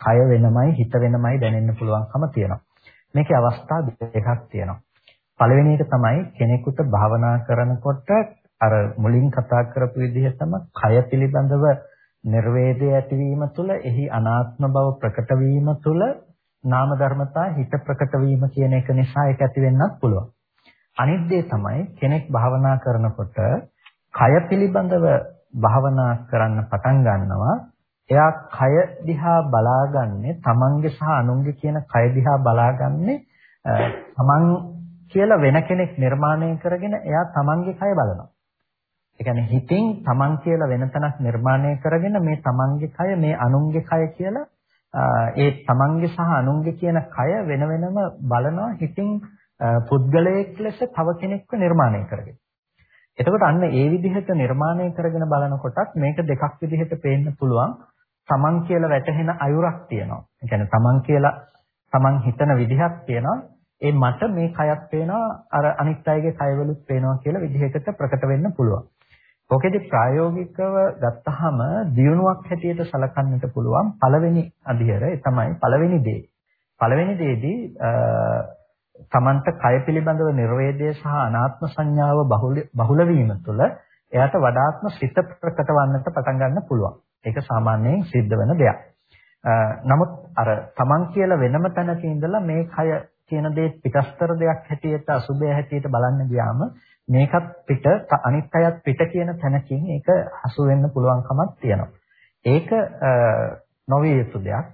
කය වෙනමයි හිත වෙනමයි දැනෙන්න පුළුවන්කම තියෙනවා. මේකේ අවස්ථා දෙකක් තියෙනවා. පළවෙනි එක තමයි කෙනෙකුට භාවනා කරනකොට අර මුලින් කතා කරපු විදිහටම කය පිළිබඳව නිර්වේදය ඇතිවීම තුළ එහි අනාත්ම බව ප්‍රකට වීම තුළ නාම ධර්මතා හිත ප්‍රකට වීම කියන එක නිසා ඒක ඇති වෙන්නත් පුළුවන්. අනිත් දේ තමයි කෙනෙක් භාවනා කරනකොට කය පිළිබඳව භාවනා කරන්න පටන් ගන්නවා එයා කය දිහා බලාගන්නේ තමන්ගේ සහ අනුන්ගේ කියන කය දිහා බලාගන්නේ තමන් කියලා වෙන කෙනෙක් නිර්මාණය කරගෙන එයා තමන්ගේ කය බලනවා. ඒ කියන්නේ හිතින් තමන් කියලා වෙන තැනක් නිර්මාණය කරගෙන මේ තමන්ගේ කය මේ අනුන්ගේ කය කියලා ඒ තමන්ගේ සහ අනුන්ගේ කියන කය වෙන වෙනම බලනවා හිතින් පුද්ගලයෙක් ලෙස තව කෙනෙක්ව නිර්මාණය කරගෙන. එතකොට අන්න ඒ විදිහට නිර්මාණය කරගෙන බලනකොටත් මේක දෙකක් විදිහට පේන්න පුළුවන්. තමන් කියලා වැටහෙන අයුරක් තියෙනවා. ඒ කියන්නේ තමන් කියලා තමන් හිතන විදිහක් තියෙනවා. ඒ මට මේ කයක් පේනවා අර අනිත් අයගේ කයවලුත් පේනවා කියලා විදිහකට ප්‍රකට වෙන්න පුළුවන්. ඔකෙදි ප්‍රායෝගිකව ගත්තහම දියුණුවක් හැටියට සලකන්නට පුළුවන් පළවෙනි අධියර ඒ තමයි පළවෙනි දේ. පළවෙනි දේදී තමන්ට කය පිළිබඳව නිර්වේදය සහ අනාත්ම සංඥාව බහුල වීම තුළ එයාට වඩාත්ම සිත ප්‍රකට වන්නට පටන් ගන්න පුළුවන්. ඒක සාමාන්‍යයෙන් සිද්ධ වෙන දෙයක්. නමුත් අර තමන් කියලා වෙනම තැනක ඉඳලා මේ කය කියන දේ පිටස්තර දෙයක් හැටියට අසුබය හැටියට බලන්න ගියාම මේකත් පිට අනිත් අයත් පිට කියන තැනකින් ඒක හසු වෙන්න පුළුවන්කමක් තියෙනවා. ඒක නොවිය යුතු දෙයක්.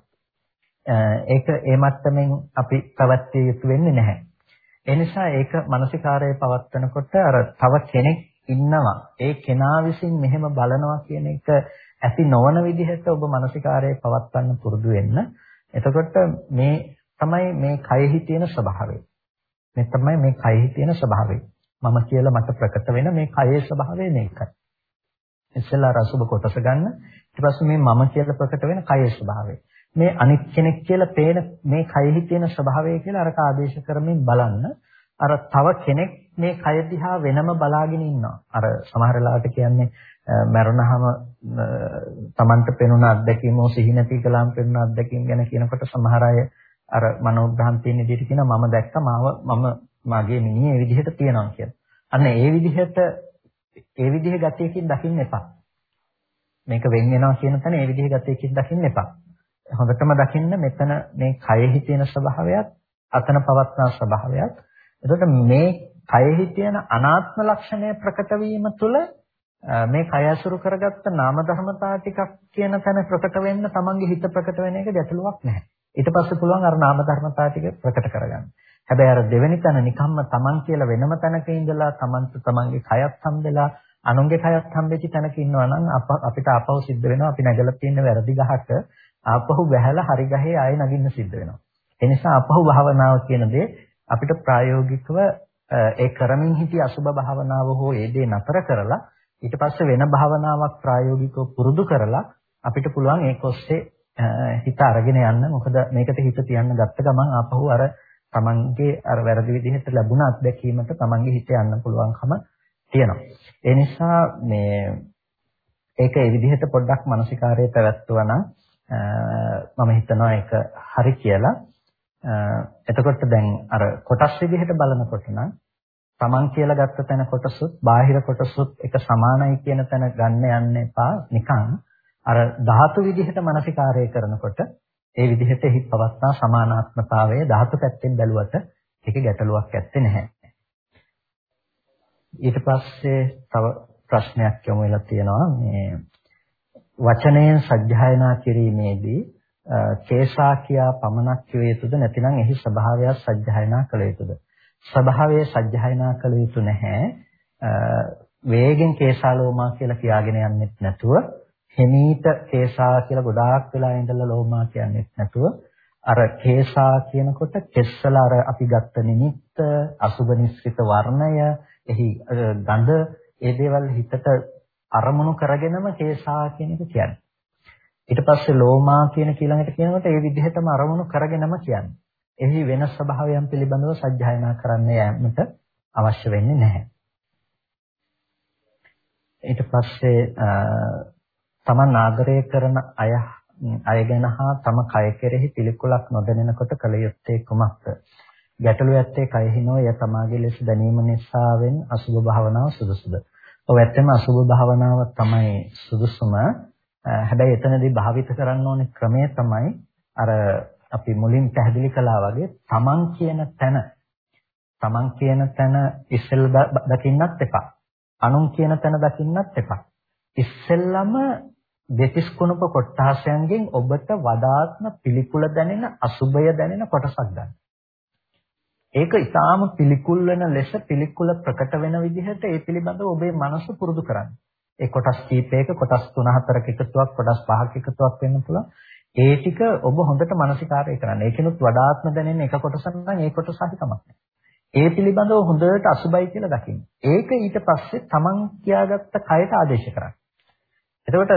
ඒක ඒ මට්ටමින් අපි පැවැත්විය යුතු වෙන්නේ නැහැ. ඒ නිසා ඒක මානසිකාරයේ පවත්වනකොට අර තව කෙනෙක් ඉන්නවා. ඒ කෙනා විසින් මෙහෙම බලනවා කියන එක ඇති නොවන විදිහට ඔබ මානසිකාරයේ පවත්වන්න පුරුදු වෙන්න. එතකොට මේ තමයි මේ කයෙහි තියෙන ස්වභාවය. මේ තමයි මේ කයෙහි තියෙන ස්වභාවය. මම කියලා මට ප්‍රකට වෙන මේ කයේ ස්වභාවය මේකයි. ඉස්සෙල්ලා රසුබ කොටස ගන්න. ඊට පස්සේ මේ මම කියලා ප්‍රකට වෙන කයේ ස්වභාවය. මේ අනිත් කෙනෙක් කියලා පේන මේ කයෙහි තියෙන ස්වභාවය කියලා අරක ආදේශ කරමින් බලන්න. අර තව කෙනෙක් මේ කය දිහා වෙනම බලාගෙන ඉන්නවා. අර සමහර වෙලාවට කියන්නේ මරණහම Tamanට පෙනුන අත්දැකීම සිහි නැති කලම් පෙනුන අත්දැකීම් ගැන කියනකොට සමහර අය අර මනෝභ්‍රාන්තියෙන් විදිහට කියනවා මම දැක්ක මාව මම මගේ මිනිහ ඒ විදිහට තියනවා කියලා. අන්න ඒ විදිහට ඒ විදිහේ ගතියකින් දකින්න එපා. මේක වෙන් වෙනවා කියන තැන ඒ විදිහේ ගතියකින් දකින්න එපා. හොඳටම දකින්න මෙතන මේ කයෙහි තියෙන ස්වභාවයත් අතන පවත්නා ස්වභාවයත්. එතකොට මේ කයෙහි තියෙන අනාත්ම ලක්ෂණය ප්‍රකට වීම තුළ මේ කය අසුරු කරගත්ත නාම ධර්මතා ටිකක් කියන තැන ප්‍රකට වෙන්න තමන්ගේ හිත ප්‍රකට වෙන එක ගැටලුවක් නැහැ. ඊට පස්සේ පුළුවන් අර නාම ධර්මතා ටික ප්‍රකට කරගන්න. හැබැයි අර දෙවෙනි තැන නිකම්ම තමන් කියලා වෙනම තැනක ඉඳලා තමන්ට තමන්ගේ කයත් හම්බෙලා අනුන්ගේ කයත් හම්බෙච්ච තැනක ඉන්නවා නම් අපිට ආපහු සිද්ධ වෙනවා අපි නැගලා තියෙන වැරදි ගහක ආපහු වැහැලා හරි ගහේ ආයෙ නගින්න සිද්ධ වෙනවා. ඒ නිසා ආපහු භාවනාව කියන දේ අපිට ප්‍රායෝගිකව ඒ කරමින් සිටි අසුබ භාවනාව හෝ ඒ දේ නතර කරලා ඊට පස්සේ වෙන භාවනාවක් ප්‍රායෝගිකව පුරුදු කරලා අපිට පුළුවන් ඒක ඔස්සේ හිත අරගෙන යන්න. මොකද මේකට හිත තියන්න ගත්ත ගමන් ආපහු අර තමන්ගේ අර වැරදි විදිහට ලැබුණ අත්දැකීමට තමන්ගේ හිත යන්න පුළුවන්කම තියෙනවා. ඒ නිසා මේ ඒක ඒ විදිහට පොඩ්ඩක් මානසිකාරයේ පැවැත්වුවා නම් මම හිතනවා ඒක හරි කියලා. එතකොට දැන් අර කොටස් විදිහට බලනකොට නම් තමන් කියලා ගත්ත තැන කොටසුත් බාහිර කොටසුත් එක සමානයි කියන තැන ගන්න යන්න එපා නිකන් අර ධාතු විදිහට මානසිකාරය කරනකොට ඒ විදිහට එහි පවස්නා සමානාත්මතාවය ධාතු පැත්තෙන් බැලුවට ඒක ගැටලුවක් ඇත්තේ නැහැ. ඊට පස්සේ තව ප්‍රශ්නයක් යොමු වෙලා තියෙනවා මේ වචනයෙන් සජ්ජායනා කිරීමේදී කේසා කියා පමණක් කිව යුතුද නැතිනම් එහි ස්වභාවය සජ්ජායනා කළ යුතුද? ස්වභාවය සජ්ජායනා කළ යුතු නැහැ. වේගෙන් කේසාලෝමා කියලා කියාගෙන යන්නෙත් නැතුව හිමීට කේසා කියලා ගොඩාක් වෙලා ඉඳලා ලෝමා කියන්නේ නැතුව අර කේසා කියනකොට කෙස්සල අර අපි ගත්ත නිමිත්ත අසුබ නිස්සිත වර්ණය එහි ගඳ ඒ දේවල් හිතට අරමුණු කරගෙනම කේසා කියන එක කියන්නේ. ඊට පස්සේ ලෝමා කියන කීළඟට කියනකොට ඒ විදිහටම අරමුණු කරගෙනම කියන්නේ. එහි වෙනස් ස්වභාවයන් පිළිබඳව සජ්ජායනා කරන්න යෑමට අවශ්‍ය වෙන්නේ නැහැ. ඊට පස්සේ තමන් ආදරය කරන අය අය ගැන හා තම කය කෙරෙහි පිළිකුලක් නොදැනෙනකොට කල යුත්තේ කුමක්ද? ගැටලුව ඇත්තේ කයෙහි නොය තමාගේ ලෙස දැනීම නිසාවෙන් අසුභ භාවනාව සුදුසුද? ඔව් ඇත්තම අසුභ භාවනාව තමයි සුදුසුම. හැබැයි එතනදී භාවිත කරන්න ඕනේ ක්‍රමය තමයි අර අපි මුලින් පැහැදිලි කළා වගේ තමන් කියන තැන තමන් කියන තැන ඉස්සෙල් දකින්නත් එපා. අනුන් කියන තැන දකින්නත් එපා. ඉස්සෙල්ලම දෙතිස් කුණප කොට්ටාසයන්ගෙන් ඔබට වඩාත්ම පිළිකුල දැනෙන අසුබය දැනෙන කොටසක් ගන්න. ඒක ඊටාම පිළිකුල් වෙන ලෙස පිළිකුල ප්‍රකට වෙන විදිහට ඒ පිළිබඳව ඔබේ මනස පුරුදු කරන්න. ඒ කොටස් කීපයක කොටස් 3-4ක එකතුවක් කොටස් 5ක එකතුවක් වෙන්න පුළුවන්. ඒ ටික ඔබ හොඳට මානසිකාරය කරන්න. ඒකිනුත් වඩාත්ම දැනෙන එක කොටසක් නම් ඒ කොටස හරි කමක් නැහැ. ඒ පිළිබඳව හොඳට අසුබයි කියලා දකින්න. ඒක ඊට පස්සේ Taman කියාගත්ත කයට ආදේශ කරන්න. එතකොට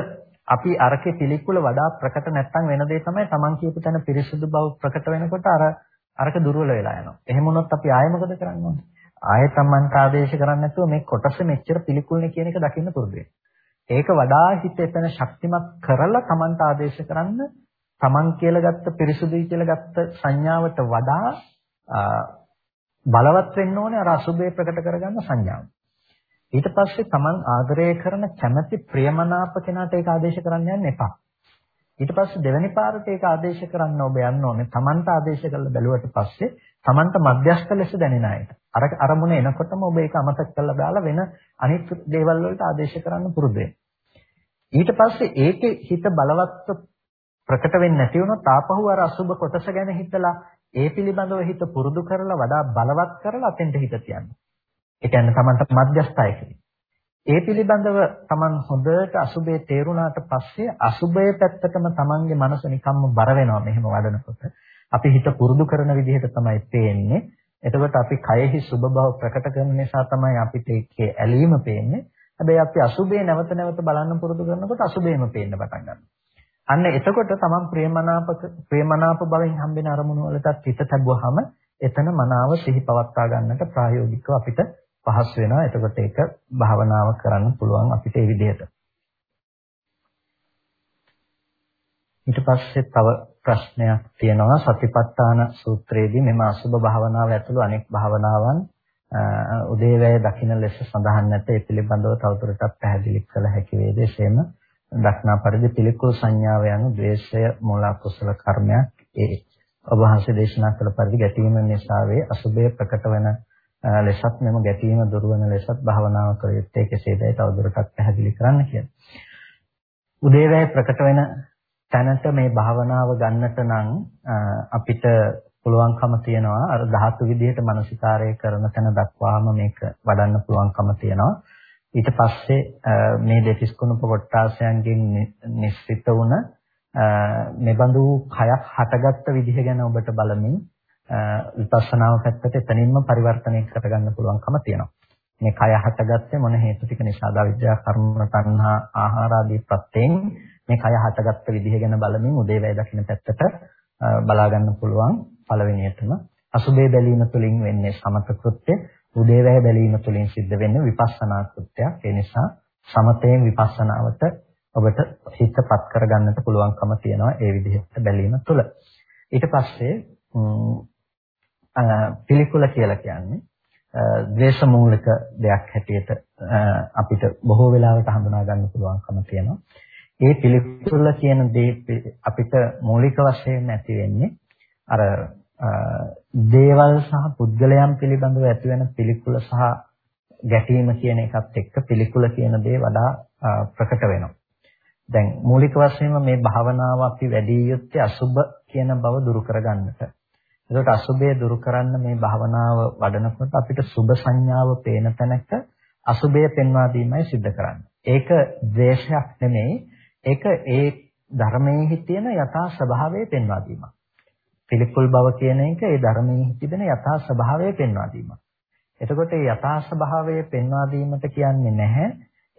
අපි අරකේ පිළිකුල වඩා ප්‍රකට නැත්නම් වෙන දේ තමයි Taman කියපු තැන පිරිසුදු බව ප්‍රකට වෙනකොට අර අරක දුර්වල වෙලා යනවා. එහෙම වුණොත් අපි ආයෙ මොකද කරන්න ඕනේ? ආයෙ Tamanට ආදේශ කරන්නේ නැතුව මේ කොටස මෙච්චර පිළිකුල්නේ කියන එක දකින්න පුරුදු ඒක වඩා හිත එතන ශක්තිමත් කරලා Tamanට ආදේශ කරන්න Taman කියලා ගත්ත පිරිසුදුයි කියලා ගත්ත සංඥාවට වඩා බලවත් වෙන්න ඕනේ අර අසුබේ ප්‍රකට කරගන්න සංඥාව. ඊට පස්සේ Taman ආදරය කරන කැමැති ප්‍රියමනාප කෙනාට ඒක ආදේශ කරන්න යන්න එපා. ඊට පස්සේ දෙවෙනි පාරට ඒක ආදේශ කරන්න ඔබ යන්න ඕනේ. Tamanට ආදේශ කරලා බැලුවට පස්සේ Tamanට මධ්‍යස්ථ ලෙස දැනෙන අයට. අර අරමුණ එනකොටම ඔබ ඒක අමතක කරලා දාලා වෙන අනිත් දේවල් වලට ආදේශ කරන්න පුරුදු ඊට පස්සේ ඒකේ හිත බලවත් ප්‍රකට වෙන්නේ නැති වුණොත් ආපහු අර අසුබ කොටස ගැන හිතලා ඒ පිළිබඳව හිත පුරුදු කරලා වඩා බලවත් කරලා අතෙන්ට හිත තියන්න. ඒ කියන්නේ Tamanට මධ්‍යස්ථය කියන්නේ. ඒ පිළිබඳව Taman හොඳට අසුබේ තේරුණාට පස්සේ අසුබයේ පැත්තටම Tamanගේ මනස නිකම්ම බර වෙනවා මෙහෙම වඩනකොට. අපි හිත පුරුදු කරන විදිහට තමයි පේන්නේ. එතකොට අපි කයෙහි සුබ බව ප්‍රකට කරන නිසා තමයි අපිට ඒකේ ඇලීම පේන්නේ. හැබැයි අපි අසුබේ නැවත නැවත බලන්න පුරුදු කරනකොට අසුබේම පේන්න පටන් ගන්නවා. අන්න එතකොට තමන් ප්‍රේමනාප ප්‍රේමනාප බලෙන් හම්බෙන අරමුණු වලටත් හිත තැබුවාම එතන මනාව සිහි පවත්වා ගන්නට ප්‍රායෝගිකව අපිට පහසු වෙනවා. එතකොට ඒක භාවනාව කරන්න පුළුවන් අපිට ඒ විදිහට. ඊට පස්සේ තව ප්‍රශ්නයක් තියෙනවා සතිපට්ඨාන සූත්‍රයේදී මෙම අසුබ භාවනාව ඇතුළු අනෙක් භාවනාවන් උදේවැය දකින්න ලෙස සඳහන් නැත ඒ පිළිබඳව තවදුරටත් පැහැදිලි කළ හැකි වේද එසේම දක්නා පරිදි පිළිකුල් සංඥාව යනු ද්වේෂය මූල අකුසල කර්මයක් ඒ ඔබ වහන්සේ දේශනා කළ පරිදි ගැටීම නිසා වේ අසුබය ප්‍රකට වන ලෙසත් මෙම ගැටීම දුරවන ලෙසත් භාවනාව කළ යුත්තේ කෙසේදයි තවදුරටත් පැහැදිලි කරන්න කියලා. උදේවැය ප්‍රකට වෙන තැනට මේ භාවනාව ගන්නට නම් අපිට පුළුවන්කම තියනවා අර ධාතු විදිහට මානසිකාරය කරන තැන දක්වාම මේක වඩන්න පුළුවන්කම තියනවා ඊට පස්සේ මේ දෙතිස් කුණප කොටාසයන්ගෙන් නිස්සිත වුණ මෙබඳු කයක් හටගත්ත විදිහ ගැන ඔබට බලමින් විපස්සනාව පැත්තට එතනින්ම පරිවර්තනය කරගන්න පුළුවන්කම තියෙනවා. මේ කය හටගත්තේ මොන හේතු ටික නිසාද? අවිද්‍යාව, කර්ම, තණ්හා, ආහාර ආදී ප්‍රත්‍යයෙන් මේ කය හටගත්ත විදිහ ගැන බලමින් උදේවැය දකින්න පැත්තට බලා ගන්න පුළුවන් පළවෙනියටම අසුබේ බැලීම තුළින් වෙන්නේ සමත කෘත්‍ය උදේවැය බැලීම තුළින් සිද්ධ වෙන්නේ විපස්සනා කෘත්‍යයක් ඒ නිසා සමතයෙන් විපස්සනාවට ඔබට හිතපත් කරගන්නට පුළුවන්කම තියෙනවා ඒ විදිහට බැලීම තුළ ඊට පස්සේ පිළිකුල කියලා කියන්නේ ද්වේෂ මූලික දෙයක් හැටියට අපිට බොහෝ වෙලාවට හඳුනා ගන්න පුළුවන්කම තියෙනවා ඒ පිළිකුල කියන දේ අපිට මූලික වශයෙන් ඇති වෙන්නේ අර දේවල් සහ පුද්ගලයන් පිළිබඳව ඇති වෙන පිළිකුල සහ ගැටීම කියන එකත් එක්ක පිළිකුල කියන දේ වඩා ප්‍රකට වෙනවා. දැන් මූලික වශයෙන්ම මේ භාවනාව අපි වැඩි යුත්තේ අසුබ කියන බව දුරු කරගන්නට. ඒකට අසුබය දුරු කරන්න මේ භාවනාව වඩනකොට අපිට සුබ සංඥාව පේන තැනක අසුබය පෙන්වා දීමයි සිද්ධ කරන්නේ. ඒක ද්වේෂයක් නෙමෙයි ඒක ඒ ධර්මයේ තියෙන යථා ස්වභාවය පෙන්වා දීමක්. පිළිකුල් බව කියන එක ඒ ධර්මයේ තිබෙන යථා ස්වභාවය පෙන්වා දීමක්. එතකොට මේ යථා ස්වභාවය පෙන්වා දීමට කියන්නේ නැහැ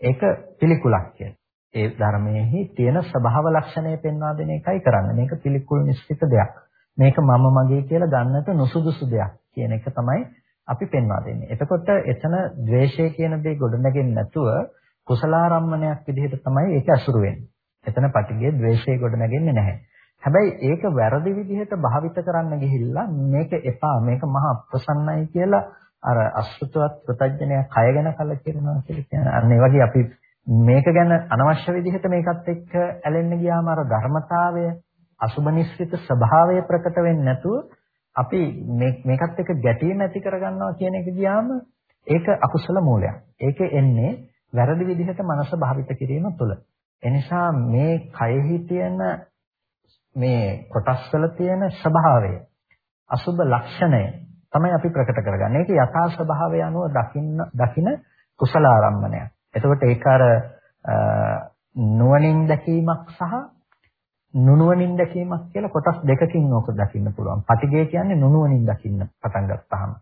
ඒක පිළිකුලක් කියලා. ඒ ධර්මයේ තියෙන ස්වභාව ලක්ෂණය පෙන්වා දෙන එකයි කරන්නේ. මේක පිළිකුල් නිශ්චිත දෙයක්. මේක මම මගේ කියලා ගන්නට නුසුදුසු දෙයක් කියන එක තමයි අපි පෙන්වා දෙන්නේ. එතකොට එතන ද්වේෂය කියන දේ ගොඩනගෙන්නේ නැතුව කුසලාරම්මණයක් විදිහට තමයි ඒක අසුරු වෙන්නේ. එතන පටිගයේ ද්වේෂය ගොඩ නැගෙන්නේ නැහැ. හැබැයි ඒක වැරදි විදිහට භාවිත කරන්න ගිහිල්ලා මේක එපා මේක මහා ප්‍රසන්නයි කියලා අර අසුතවත් ප්‍රත්‍යඥය කය ගැන කලකිරෙනවා කියලා කියන්නේ. අන්න ඒ වගේ අපි මේක ගැන අනවශ්‍ය විදිහට මේකත් එක්ක ඇලෙන්න ගියාම අර ධර්මතාවය අසුබනිස්සිත ස්වභාවය ප්‍රකට වෙන්නේ නැතුව අපි මේකත් එක්ක ගැටීම ඇති කරගන්නවා කියන එක ගියාම ඒක අකුසල මූලයක්. ඒක එන්නේ වැරදි විදිහට මනස භාවිත කිරීම තුළ. එනිසා මේ කයෙහි තියෙන මේ කොටස් වල තියෙන ස්වභාවය අසුබ ලක්ෂණය තමයි අපි ප්‍රකට කරගන්නේ. ඒක යථා ස්වභාවය අනුව දකින්න දකින කුසල ආරම්මණයක්. එතකොට ඒක අර නුවණින් දැකීමක් සහ නුනුවණින් දැකීමක් කියලා කොටස් දෙකකින් ඕක දකින්න පුළුවන්. පටිගය කියන්නේ නුනුවණින් දකින්න පටන් ගත්තාම.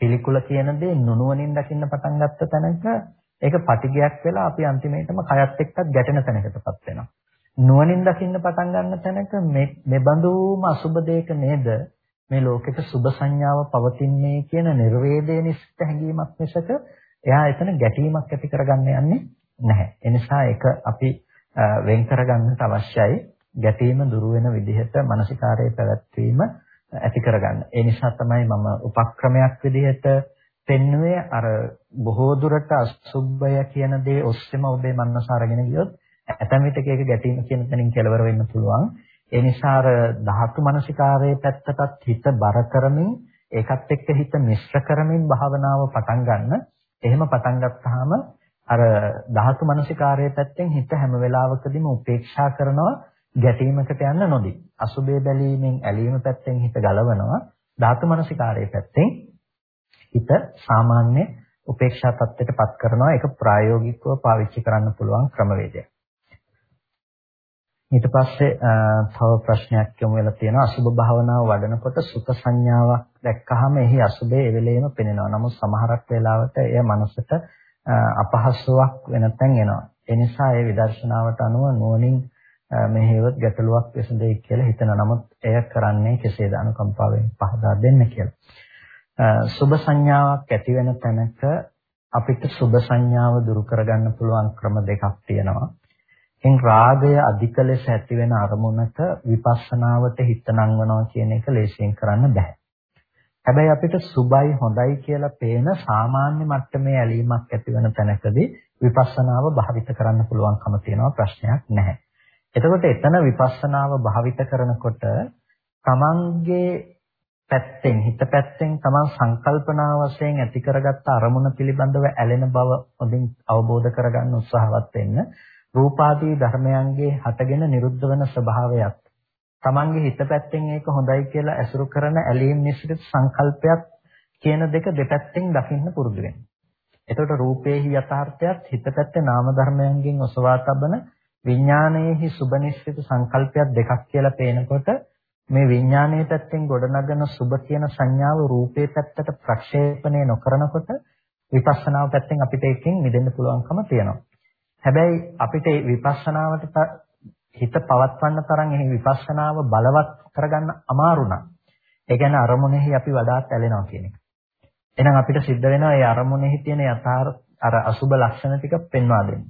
පිළිකුල කියන දේ නුනුවණින් දකින්න පටන් ගත්ත තැනක ඒක පටිගයක් වෙලා අපි අන්තිමේටම කයත් එක්කත් ගැටෙන තැනකටපත් වෙනවා. නුවණින් දකින්න පටන් ගන්න තැනක මේ මෙබඳුම අසුබ දෙයක නේද මේ ලෝකෙට සුබ සංඥාව පවතින්නේ කියන නිර්වේදයේ නිශ්චිත හැඟීමක් මිසක එයා එතන ගැටීමක් ඇති කරගන්න යන්නේ නැහැ. ඒ නිසා ඒක අපි වෙන් කරගන්නට අවශ්‍යයි. ගැටීම දුරු වෙන විදිහට මානසිකාරයේ පැවැත්වීම ඇති කරගන්න. ඒ නිසා තමයි මම උපක්‍රමයක් විදිහට පෙන්වුවේ අර බොහෝ දුරට අසුබ්බය කියන දේ ඔස්සේම ඔබේ මනස අරගෙන ගියොත් ඇතැම් විටක ඒක ගැටීම කියන තැනින් කෙලවර වෙන්න පුළුවන්. ඒ නිසා අර ධාතු මනසිකාරයේ පැත්තටත් හිත බර කරමින් ඒකත් එක්ක හිත මිශ්‍ර කරමින් භාවනාව පටන් ගන්න. එහෙම පටන් ගත්තාම අර ධාතු මනසිකාරයේ පැත්තෙන් හිත හැම වෙලාවකදීම උපේක්ෂා කරනවා ගැටීමකට යන්න නොදී. අසුබේ බැලීමෙන් ඇලීම පැත්තෙන් හිත ගලවනවා. ධාතු මනසිකාරයේ පැත්තෙන් හිත සාමාන්‍ය උපේක්ෂා තත්ත්වයටපත් කරනවා ඒක ප්‍රායෝගිකව පාවිච්චි කරන්න පුළුවන් ක්‍රමවේදයක්. ඊට පස්සේ තව ප්‍රශ්නයක් යොමු වෙලා තියෙනවා අසුභ භාවනාව වඩනකොට සුඛ සංඥාවක් දැක්කහම එහි අසුබේ ඒ වෙලේම පෙනෙනවා. නමුත් සමහරක් වෙලාවට එය මනසට අපහසුාවක් වෙනතෙන් එනවා. ඒ නිසා ඒ විදර්ශනාවට අනුව නුවණින් මෙහෙවත් ගැටලුවක් විසඳෙයි කියලා හිතන නමුත් එය කරන්නේ කෙසේද අනුකම්පාවෙන් පහදා දෙන්න කියලා. සුභ සංඥාවක් ඇති වෙන තැනක අපිට සුභ සංඥාව දුරු කරගන්න පුළුවන් ක්‍රම දෙකක් තියෙනවා. එන් රාගය අධික ලෙස ඇති වෙන අරමුණක විපස්සනාවට හිත නංවනවා කියන එක ලේසියෙන් කරන්න බෑ. හැබැයි අපිට සුබයි හොඳයි කියලා පේන සාමාන්‍ය මට්ටමේ ඇලීමක් ඇති වෙන තැනකදී විපස්සනාව භාවිත කරන්න පුළුවන්කම තියෙනවා ප්‍රශ්නයක් නැහැ. එතකොට එතන විපස්සනාව භාවිත කරනකොට තමන්ගේ පැත්තෙන් හිත පැත්තෙන් තමන් සංකල්පනා වශයෙන් ඇති කරගත්ත අරමුණ පිළිබඳව ඇලෙන බව හොඳින් අවබෝධ කරගන්න උත්සාහවත් වෙන්න රූපාදී ධර්මයන්ගේ හටගෙන නිරුද්ධ වෙන ස්වභාවයක් තමන්ගේ හිත පැත්තෙන් ඒක හොඳයි කියලා ඇසුරු කරන ඇලීම් මිශ්‍රිත සංකල්පයක් කියන දෙක දෙපැත්තෙන් දකින්න පුරුදු වෙන්න. එතකොට රූපේහි යථාර්ථයත් හිත පැත්තේ නාම ධර්මයන්ගෙන් ඔසවා තබන විඥානයේහි සුබනිශ්චිත සංකල්පයක් දෙකක් කියලා පේනකොට මේ විඥානයේ පැත්තෙන් ගොඩනගන සුබ කියන සංඥාව රූපේ පැත්තට ප්‍රක්ෂේපණය නොකරනකොට විපස්සනාව පැත්තෙන් අපිට එකකින් මිදෙන්න පුළුවන්කම තියෙනවා. හැබැයි අපිට විපස්සනාවට හිත පවත්වන්න තරම් එහි විපස්සනාව බලවත් කරගන්න අමාරු නම් ඒ කියන්නේ අරමුණෙහි අපි වඩාත් ඇලෙනවා කියන එක. එහෙනම් අපිට සිද්ධ වෙනවා ඒ අරමුණෙහි තියෙන යථාර්ථ අර අසුබ ලක්ෂණ ටික පෙන්වා දෙන්න.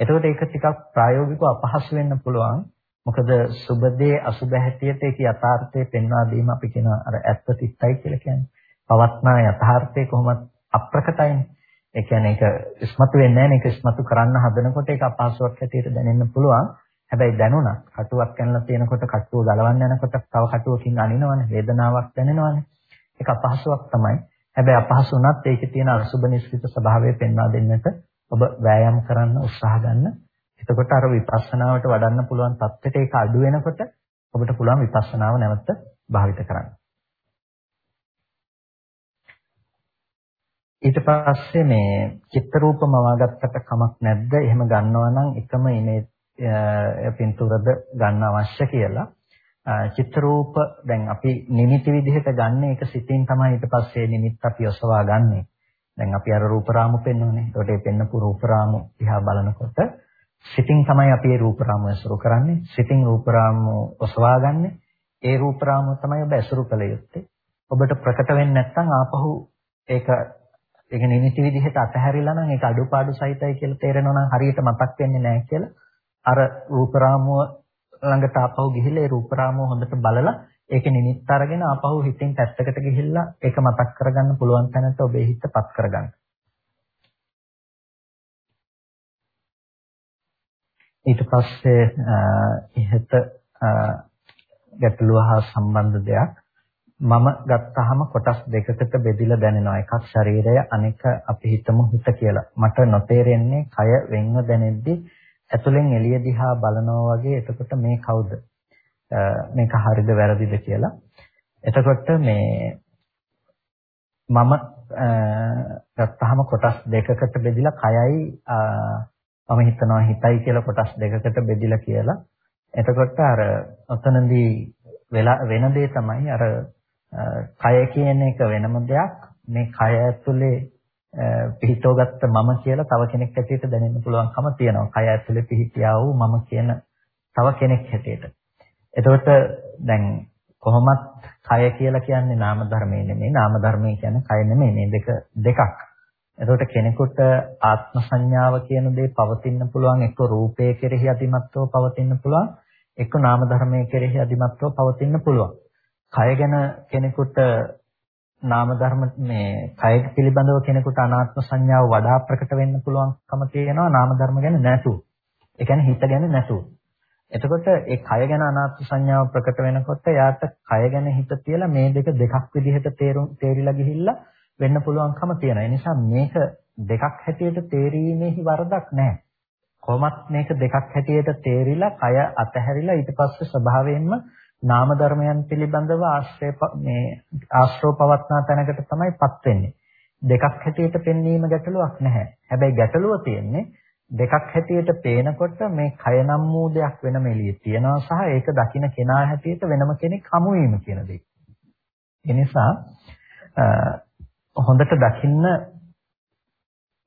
එතකොට ඒක ටිකක් ප්‍රායෝගිකව අපහසු වෙන්න පුළුවන්. මොකද සුබදේ අසුබ හැටියට ඒක යථාර්ථය පෙන්වා දීම අපි කියන අර ඇත්ත තිත්තයි කියලා කියන්නේ. පවත්නා යථාර්ථය කොහොමද අප්‍රකටයිනේ. ඒ කියන්නේ ඒක ඉස්මතු වෙන්නේ නැහැ නේ. ඒක ඉස්මතු කරන්න හදනකොට ඒක අපහසුයක් හැටියට දැනෙන්න පුළුවන්. හැබැයි දැනුණත් කටුවක් කනලා තියෙනකොට කටුව ගලවන්න යනකොට තව කටුවකින් අනිනවනේ වේදනාවක් දැනෙනවනේ. ඒක අපහසුයක් තමයි. හැබැයි අපහසු වුණත් ඒකේ තියෙන අසුබ නිස්සිත ස්වභාවය පෙන්වා දෙන්නට ඔබ වෑයම් කරන්න උත්සාහ ගන්න. එතකොට අර විපස්සනාවට වඩන්න පුළුවන් තත්ත්වයට ඒක අඩු වෙනකොට ඔබට පුළුවන් විපස්සනාව නැවත භාවිත කරන්න. ඊට පස්සේ මේ චිත්ත රූපම වගත්තට කමක් නැද්ද? එහෙම ගන්නවා නම් එකම ඉමේජ් පින්තූරද ගන්න අවශ්‍ය කියලා. චිත්‍ර රූප දැන් අපි නිමිති විදිහට ගන්න එක සිතින් තමයි ඊට පස්සේ නිමිත්ත අපි ඔසවා ගන්නෙ. දැන් අපි අර රූප රාමු පෙන්වන්නේ. ඒකට ඒ පෙන්නපු රූප රාමු දිහා බලනකොට සිතින් තමයි අපි ඒ රූප රාමු ඇසුරු කරන්නේ. සිතින් රූප රාමු ඔසවා ගන්නෙ. ඒ රූප රාමු තමයි ඔබ ඇසුරු කළ යුත්තේ. ඔබට ප්‍රකට වෙන්නේ නැත්නම් ආපහු ඒක ඒක නිමිති විදිහට අතහැරිලා නම් ඒක අඩුපාඩු සහිතයි කියලා තේරෙනවා නම් හරියට මතක් වෙන්නේ නැහැ කියලා අර රූපරාමුව ළඟට ආපහු ගිහිල්ලා ඒ රූපරාමුව හොඳට බලලා ඒකේ නිමිත්ත අරගෙන ආපහු හිතින් පැත්තකට ගිහිල්ලා ඒක මතක් කරගන්න පුළුවන් තැනට ඔබේ හිතපත් කරගන්න. ඊට පස්සේ ඉහත ගැටලුව හා සම්බන්ධ දෙයක්. මම ගත්තාම කොටස් දෙකකට බෙදිලා දැනෙනවා. එකක් ශරීරය අනෙක අපි හිතමු හිත කියලා. මට නොතේරෙන්නේ කය වෙන්ව දැනෙද්දී ඇතුලෙන් එළිය දිහා බලනවා වගේ. එතකොට මේ කවුද? මේක හරිද වැරදිද කියලා එතකොට මේ මම ගත්තාම කොටස් දෙකකට බෙදිලා කයයි මම හිතනවා හිතයි කියලා කොටස් දෙකකට බෙදිලා කියලා එතකොට අර ඔතනදී වෙලා වෙන දේ තමයි අර කය කියන එක වෙනම දෙයක් මේ කය ඇතුලේ පිහිටවගත්ත මම කියලා තව කෙනෙක් හැටියට දැනෙන්න පුළුවන්කම තියෙනවා. කය ඇතුලේ පිහිටියා වූ මම කියන තව කෙනෙක් හැටියට. එතකොට දැන් කොහොමත් කය කියලා කියන්නේ නාම ධර්මයේ නෙමෙයි. නාම ධර්මයේ කියන්නේ කය නෙමෙයි. මේ දෙක දෙකක්. එතකොට කෙනෙකුට ආත්ම සංඥාව කියන දේ පවතින්න පුළුවන් එක්ක රූපය කෙරෙහි අධිමත්ව පවතින්න පුළුවන් එක්ක නාම ධර්මයේ කෙරෙහි අධිමත්ව පවතින්න පුළුවන්. කය ගැන කෙනෙකුට නාම ධර්ම මේ කය පිළිබඳව කෙනෙකුට අනාත්ම සංඥාව වඩා ප්‍රකට වෙන්න පුළුවන්කම තියෙනවා නාම ධර්ම ගැන නැතුව. ඒ කියන්නේ හිත ගැන නැතුව. එතකොට ඒ කය ගැන අනාත්ම සංඥාව ප්‍රකට වෙනකොට යාට කය ගැන හිත තියලා මේ දෙක දෙකක් විදිහට තේරුම් තේරිලා ගිහිල්ලා වෙන්න පුළුවන්කම තියෙනවා. ඒ නිසා මේක දෙකක් හැටියට තේරීමේහි වරදක් නැහැ. කොහොමත් මේක දෙකක් හැටියට තේරිලා කය අතහැරිලා ඊට පස්සේ ස්වභාවයෙන්ම නාම ධර්මයන් පිළිබඳව ආශ්‍රය මේ ආශ්‍රව පවත්නා තැනකට තමයිපත් වෙන්නේ. දෙකක් හැටියට පෙන්වීම ගැටලුවක් නැහැ. හැබැයි ගැටලුව තියෙන්නේ දෙකක් හැටියට පේනකොට මේ කය නම් වූ දෙයක් වෙනම එළියේ තියනවා සහ ඒක දකින්න කෙනා හැටියට වෙනම කෙනෙක් හමු වීම කියන දේ. ඒ නිසා හොඳට දකින්න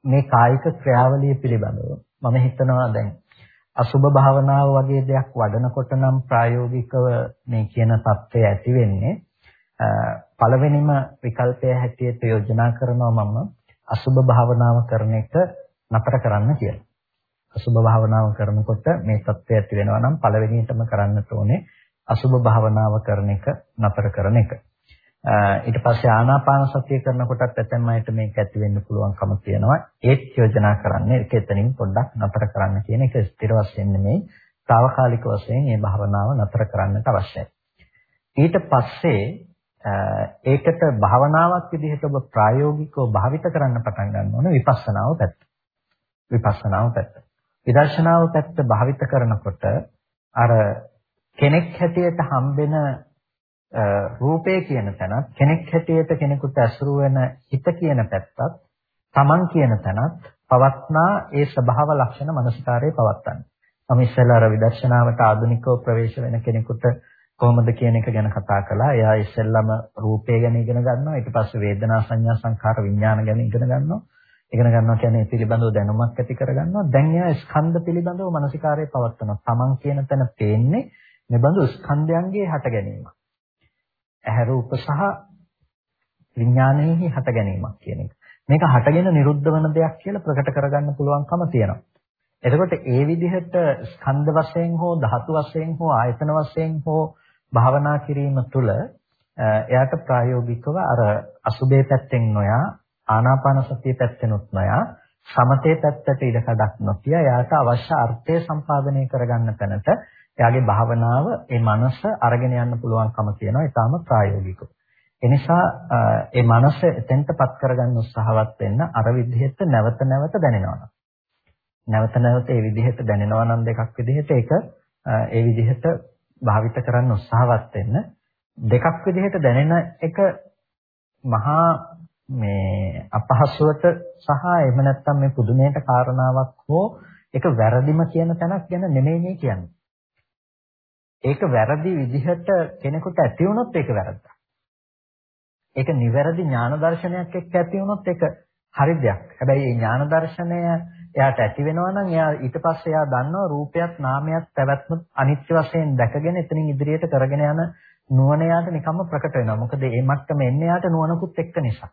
මේ කායික ක්‍රියාවලිය පිළිබඳව මම හිතනවා දැන් අසුබ භාවනාව වගේ දෙයක් වඩනකොට නම් ප්‍රායෝගිකව මේ කියන தත්ත්වය ඇති වෙන්නේ පළවෙනිම විකල්පය හැටියට යෝජනා කරනවා මම අසුබ භාවනාව කරන එක නතර කරන්න කියලා. අසුබ භාවනාව කරනකොට මේ தත්ත්වය ඇති වෙනවා නම් පළවෙනියටම කරන්නට ඕනේ අසුබ භාවනාව කරන එක නතර කරන එක. ඊට පස්සේ ආනාපාන සතිය කරනකොටත් ඇතැම් අයට මේක ඇති වෙන්න පුළුවන්කම තියෙනවා. ඒත් යෝජනා කරන්නේ ඒක එතනින් පොඩ්ඩක් නතර කරන්න කියන එක ස්ථිර වශයෙන් නෙමෙයි, తాවකාලික වශයෙන් මේ භාවනාව නතර කරන්නට අවශ්‍යයි. ඊට පස්සේ ඒකට භාවනාවක් විදිහට ඔබ ප්‍රායෝගිකව භාවිත කරන්න පටන් ගන්න ඕන විපස්සනාව පැත්ත. විපස්සනාව පැත්ත. විදර්ශනාව පැත්ත භාවිත කරනකොට අර කෙනෙක් හැටියට හම්බෙන රූපය කියන තැනත් කෙනෙක් හැටියට කෙනෙකුට ඇසුරු වෙන හිත කියන පැත්තත් තමන් කියන තැනත් පවත්නා ඒ ස්වභාව ලක්ෂණ මනසකාරයේ පවත්තන්නේ. මම ඉස්සෙල්ලා අර විදර්ශනාවට ආධුනිකව ප්‍රවේශ වෙන කෙනෙකුට කොහොමද කියන එක ගැන කතා කළා. එයා ඉස්සෙල්ලම රූපය ගැන ඉගෙන ගන්නවා. ඊට පස්සේ වේදනා සංඥා සංඛාර විඥාන ගැන ඉගෙන ගන්නවා. ඉගෙන ගන්නවා කියන්නේ පිළිබඳව දැනුමක් ඇති කරගන්නවා. දැන් එයා ස්කන්ධ පිළිබඳව මානසිකාරය පවත්වනවා. තමන් කියන තැන පේන්නේ මෙබඳු ස්කන්ධයන්ගේ හට ගැනීම. ඇහැ රූප සහ විඥානයේ හට ගැනීමක් කියන එක. මේක හටගෙන නිරුද්ධ වෙන දෙයක් කියලා ප්‍රකට කරගන්න පුළුවන්කම තියෙනවා. එතකොට ඒ විදිහට ස්කන්ධ වශයෙන් හෝ ධාතු වශයෙන් හෝ ආයතන වශයෙන් හෝ භාවනා කිරීම තුළ එයාට ප්‍රායෝගිකව අර අසුබේ පැත්තෙන් නොයා ආනාපාන සතිය පැත්තෙනුත් නොයා සමතේ පැත්තට ඉඩ කඩක් නොතිය එයාට අවශ්‍ය අර්ථය සම්පාදනය කරගන්න තැනට එයාගේ භාවනාව ඒ මනස අරගෙන යන්න පුළුවන්කම තියෙනවා ඊටාම ප්‍රායෝගිකව. එනිසා ඒ මනස එතෙන්ටපත් කරගන්න උත්සාහවත් වෙන්න අර විදිහට නැවත නැවත දැනෙනවා. නැවත නැවත ඒ විදිහට දැනෙනවා නම් දෙකක් විදිහට ඒක ඒ විදිහට භාවිත කරන්න උත්සාහවත් වෙන්න දෙකක් විදිහට දැනෙන එක මහා මේ අපහසුවට සහ එහෙම නැත්නම් මේ පුදුමයට කාරණාවක් හෝ ඒක වැරදිම කියන තැනක් ගැන නෙමෙයි මේ කියන්නේ. ඒක වැරදි විදිහට කෙනෙකුට ඇති වුණොත් ඒක වැරද්දක්. ඒක නිවැරදි ඥාන දර්ශනයක් එක්ක ඇති වුණොත් ඒක හරි දෙයක්. හැබැයි මේ ඥාන දර්ශනය එයාට ඇති වෙනවා නම් එයා ඊට පස්සේ එයා දන්නවා රූපයක් නාමයක් පැවැත්ම අනිත්‍ය වශයෙන් දැකගෙන එතනින් ඉදිරියට කරගෙන යන නුවණ යාට නිකම්ම ප්‍රකට වෙනවා. මොකද මේ මට්ටම එන්නේ යාට නුවණකුත් එක්ක නිසා.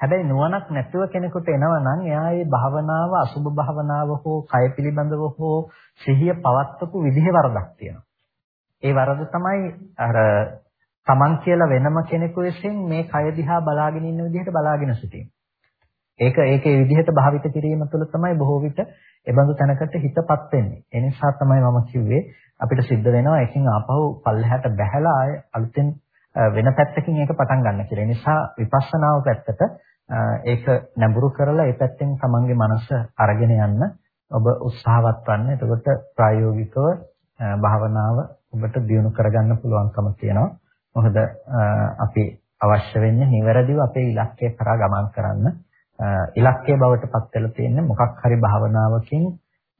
හැබැයි නුවණක් නැතුව කෙනෙකුට එනවා නම් එයා මේ භාවනාව අසුභ භාවනාව හෝ කය පිළිබඳව හෝ සිහිය පවත්වපු විදිහේ වරදක් තියෙනවා. ඒ වරද තමයි අර තමන් කියලා වෙනම කෙනෙකු විසින් මේ කය දිහා බලාගෙන ඉන්න විදිහට බලාගෙන සිටීම. ඒක ඒකේ විදිහට භාවිත කිරීම තුළ තමයි බොහෝ විට එබඳු තැනකට හිතපත් වෙන්නේ. ඒ නිසා තමයි මම කිව්වේ අපිට සිද්ධ වෙනවා එකින් ආපහු පල්ලෙහාට බැහැලා ආය අලුතෙන් වෙන පැත්තකින් ඒක පටන් ගන්න කියලා. ඒ නිසා විපස්සනාව පැත්තට ඒක නැඹුරු කරලා ඒ පැත්තෙන් තමන්ගේ මනස අරගෙන යන්න ඔබ උත්සාහවත් වන්න. එතකොට ප්‍රායෝගිකව භාවනාව ඔබට දියුණු කරගන්න පුළුවන්කම තියෙනවා. මොකද අපි අවශ්‍ය වෙන්නේ නිවැරදිව අපේ ඉලක්කය කරා ගමන් කරන්න. ඉලක්කය බවට පත් වෙලා තියෙන්නේ මොකක් හරි භාවනාවකින්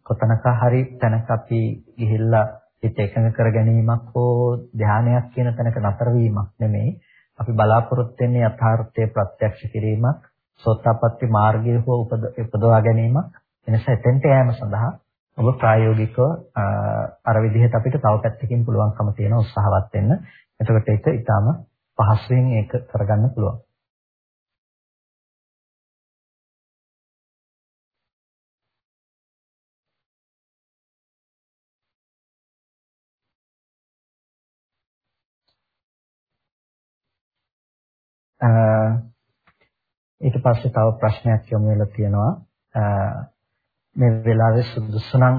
කොතනක හරි තැනක අපි ගිහිල්ලා හිත එකඟ කර ගැනීමක් හෝ ධානයක් කියන තැනක නතර වීමක් නෙමෙයි අපි බලාපොරොත්තු වෙන්නේ යථාර්ථයේ ප්‍රත්‍යක්ෂ කිරීමක් සෝතාපට්ටි මාර්ගයේ හෝ උපදවා ගැනීමක් එනිසා එතෙන්ට යෑම සඳහා ඔබ ප්‍රායෝගිකව අර විදිහට අපිට තව පැත්තකින් පුළුවන්කම තියෙන උත්සාහවත් වෙන්න. එතකොට ඒක ඊටාම පහසුවෙන් ඒක කරගන්න පුළුවන්. ඊට පස්සේ තව ප්‍රශ්නයක් යොමු වෙලා තියෙනවා. මේ වෙලාවේ සුදුසු නම්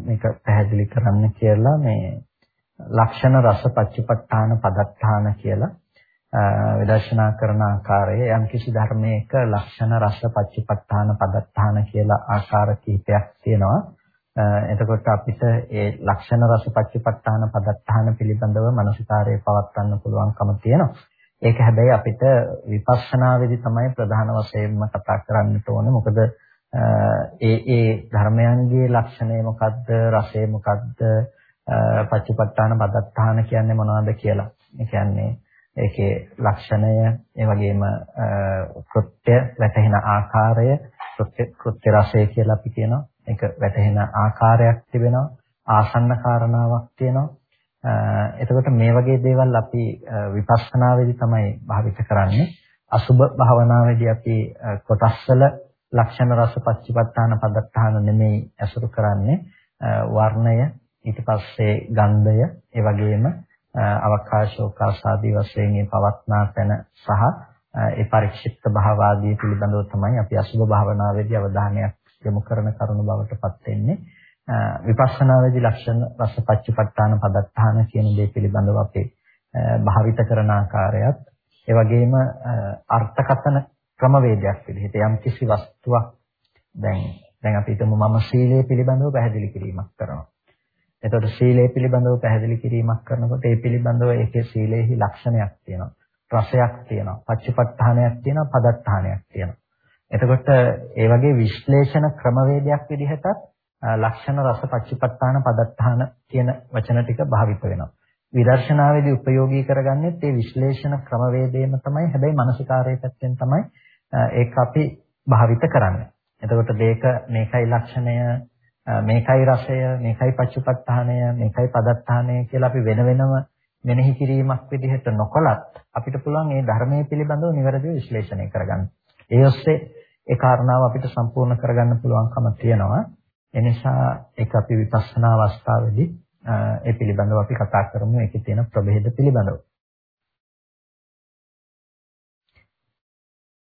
මේක පැහැදිලි කරන්න කියලා මේ ලක්ෂණ රස පච්චපට්ඨාන පදත්තාන කියලා විදර්ශනා කරන ආකාරය යම් කිසි ධර්මයක ලක්ෂණ රස පච්චපට්ඨාන පදත්තාන කියලා ආකාර කිහිපයක් තියෙනවා. එතකොට අපිට ඒ ලක්ෂණ රස පච්චපට්ඨාන පදත්තාන පිළිබඳව මනසිකාරයේ පවත්වන්න පුළුවන්කම තියෙනවා. ඒක හැබැයි අපිට විපස්සනාවේදී තමයි ප්‍රධාන වශයෙන්ම කතා කරන්නට ඕනේ. මොකද ඒ ඒ ධර්මයන්ගේ ලක්ෂණය මොකද්ද, රසය මොකද්ද, පච්චපට්ඨාන පදත්තාන කියන්නේ මොනවද කියලා. ඒ කියන්නේ ඒකේ ලක්ෂණය, ඒ වගේම කෘත්‍ය වැටහෙන ආකාරය, කෘත්‍ය කෘත්‍ය රසය කියලා අපි කියනවා. ඒක වැටහෙන ආකාරයක් තිබෙනවා. ආසන්න කාරණාවක් තියෙනවා. එතකොට මේ වගේ දේවල් අපි විපස්සනාවේදී තමයි භාවිත කරන්නේ. අසුබ භාවනාවේදී අපි කොටස්වල ලක්ෂණ රස පච්චපට්ඨාන පදත්තාන නෙමෙයි අසුරු කරන්නේ. වර්ණය ඊට පස්සේ ගන්ධය ඒ වගේම අවකාශෝකාසාදී වශයෙන් මේ පවත්නා තැන සහ ඒ පරික්ෂිප්ත භාවාදී පිළිබඳව තමයි අපි අසුබ භාවනාවේදී අවධානයක් යොමු කරන කරුණු බවට පත් වෙන්නේ. විපස්සනාවේදී ලක්ෂණ රස පච්චපට්ඨාන පදත්තාන කියන දේ පිළිබඳව අපි භාවිත කරන ආකාරයත් ඒ වගේම අර්ථකථන ක්‍රමවේදයක් විදිහට යම් කිසි වස්තුවක් දැන් දැන් අපි හිතමු මම සීලය පිළිබඳව පැහැදිලි කිරීමක් කරනවා. එතකොට සීලය පිළිබඳව පැහැදිලි කිරීමක් කරනකොට ඒ පිළිබඳව ඒකේ සීලේහි ලක්ෂණයක් තියෙනවා. රසයක් තියෙනවා. පච්චපට්ඨානයක් තියෙනවා. පදත්තානයක් තියෙනවා. එතකොට ඒ වගේ විශ්ලේෂණ ක්‍රමවේදයක් විදිහටත් ලක්ෂණ රස පච්චපට්ඨාන පදත්තාන කියන වචන ටික භාවිත වෙනවා. විදර්ශනාවේදී ප්‍රයෝගී කරගන්නේ ඒ විශ්ලේෂණ ක්‍රමවේදයේම තමයි. හැබැයි මානසිකාරයේ පැත්තෙන් තමයි ඒක අපි භාවිත කරන්නේ. එතකොට මේක මේකයි ලක්ෂණය මේකයි රසය මේකයි පච්චපට්ඨානය මේකයි පදත්තානය කියලා අපි වෙන වෙනම මෙනෙහි කිරීමක් විදිහට නොකලත් අපිට පුළුවන් මේ ධර්මයේ පිළිබඳව නිවැරදිව විශ්ලේෂණය කරගන්න. ඒ ඔස්සේ ඒ කාරණාව අපිට සම්පූර්ණ කරගන්න පුළුවන්කම තියෙනවා. එනිසා ඒක අපි විපස්සනා අවස්ථාවේදී ඒ පිළිබඳව අපි කතා කරමු ඒකේ තියෙන ප්‍රභේද පිළිබඳව.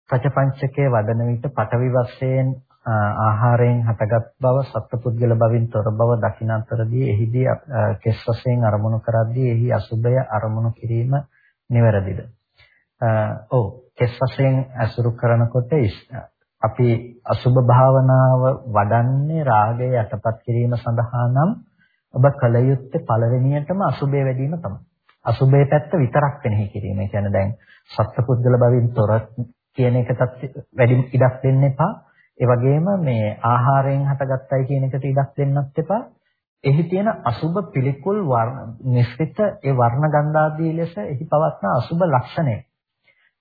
පචපංචකයේ වදන විට පටවි වශයෙන් ආහාරයෙන් හටගත් බව සත්පුද්ගල බවින් තොර බව දකින අතරදී එහිදී කෙස් වශයෙන් අරමුණු කරද්දී එහි අසුබය අරමුණු කිරීම නිවැරදිද? ඔව් කෙස් වශයෙන් අසුරු කරනකොට අපි අසුබ භාවනාව වඩන්නේ රාගය යටපත් කිරීම සඳහා නම් ඔබ කල යුත්තේ පළවෙනියටම අසුබේ වැඩිම තමයි. අසුබේ පැත්ත විතරක් වෙනෙහි කිරීම. ඒ කියන්නේ දැන් සත්පුද්ගල බවින් තොර කියන එකටත් වැඩි ඉඩක් දෙන්න එපා. ඒ වගේම මේ ආහාරයෙන් හටගත්තයි කියන එකට ඉඩක් දෙන්නත් එපා. එහි තියෙන අසුබ පිළිකුල් නිස්සිත ඒ වර්ණ ගන්ධාදී ලෙස එහි පවත්න අසුබ ලක්ෂණය.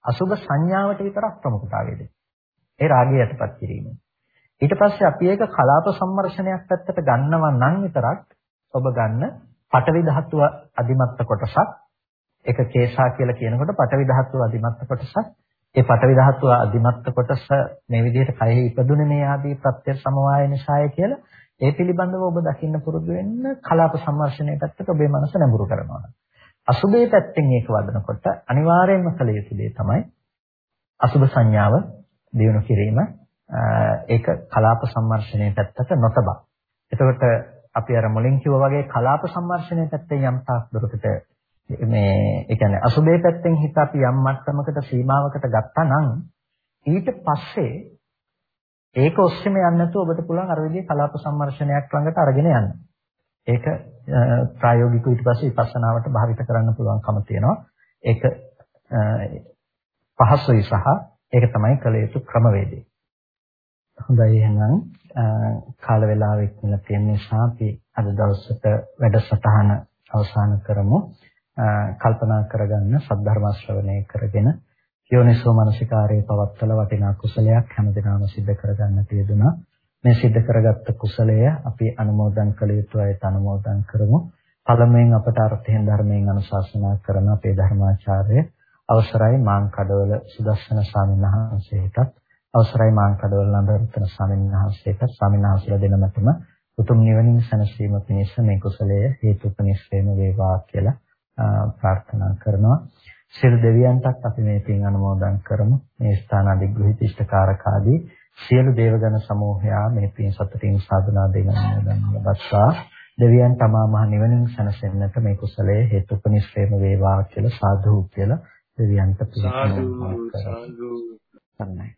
අසුබ සංඥාවට විතරක් ප්‍රමුඛතාවය දෙන්න. ඒ රාගය යටපත් කිරීම. ඊට පස්සේ අපි ඒක කලාප සම්මර්ෂණයක් පැත්තට ගන්නවා නම් විතරක් ඔබ ගන්න පටවි ධාතුව අධිමත්ත කොටසක් ඒක කේශා කියලා කියනකොට පටවි ධාතුව අධිමත්ත කොටසක් ඒ පටවි ධාතුව අධිමත්ත කොටස මේ විදිහට කයෙහි ඉපදුනේ මේ ආදී ප්‍රත්‍ය සමவாய නිසාය කියලා ඒ පිළිබඳව ඔබ දකින්න පුරුදු වෙන්න කලාප සම්මර්ෂණය පැත්තට ඔබේ මනස නැඹුරු කරනවා. අසුබේ පැත්තෙන් ඒක වදනකොට අනිවාර්යයෙන්ම කළ යුතු දේ තමයි අසුබ සංඥාව දියුණු කිරීම ඒක කලාප සම්මර්ෂණයේ පැත්තට නොතබා. එතකොට අපි අර මුලින් කිව්වා වගේ කලාප සම්මර්ෂණයේ පැත්තෙන් යම් තාක් දුරකට මේ ඒ කියන්නේ අසුබේ පැත්තෙන් හිත අපි යම් මට්ටමකට සීමාවකට ගත්තා නම් ඊට පස්සේ ඒක ඔස්සේම යන්නේ නැතුව ඔබට පුළුවන් අර විදිහේ කලාප සම්මර්ෂණයක් ළඟට අරගෙන යන්න. ඒක ප්‍රායෝගිකව ඊට පස්සේ විපස්සනාවට භාවිත කරන්න පුළුවන්කම තියෙනවා. ඒක පහසුයි සහ ඒක තමයි කළ යුතු ක්‍රමවේදය. හොඳයි එහෙනම් කාල වේලාව ඉක්මනට තියෙන නිසා අපි අද දවසට වැඩසටහන අවසන් කරමු. කල්පනා කරගන්න සද්ධර්ම ශ්‍රවණය කරගෙන යෝනිසෝ මනසිකාරයේ පවත්තල වටිනා කුසලයක් හැමදිනම සිද්ධ කරගන්න තියදුනා. මේ සිද්ධ කරගත්ත කුසලය අපි අනුමෝදන් කළ යුතු අයට අනුමෝදන් කරමු. පළමුවෙන් අපට අර්ථයෙන් ධර්මයෙන් අනුශාසනා කරන අපේ ධර්මාචාර්ය අවසරයි මාං කඩවල සුදස්සන ස්වාමීන් වහන්සේටත් අවසරයි මාං කඩවල නන්දරත්න ස්වාමීන් වහන්සේටත් ස්වාමීන් වහන්සේලා දෙනමතම උතුම් නිවනින් සැනසීම පිණිස මේ කුසලය හේතුපනිස්සේම වේවා කියලා ප්‍රාර්ථනා කරනවා. සියලු දෙවියන්ටත් අපි මේ පින් අනුමෝදන් කරමු. මේ ස්ථාන අධිග්‍රහිත ඉෂ්ඨකාරකාදී සියලු දේවගණ සමූහයා මේ පින් සතුටින් සාධනා දෙන අනුමෝදන් ලබත්තා. දෙවියන් තමා මහ නිවනින් සැනසෙන්නට මේ කුසලයේ හේතුපනිස්සේම වේවා කියලා සාදු කියලා දෙවියන්ට පිළිගන්නවා. සාදු සාදු.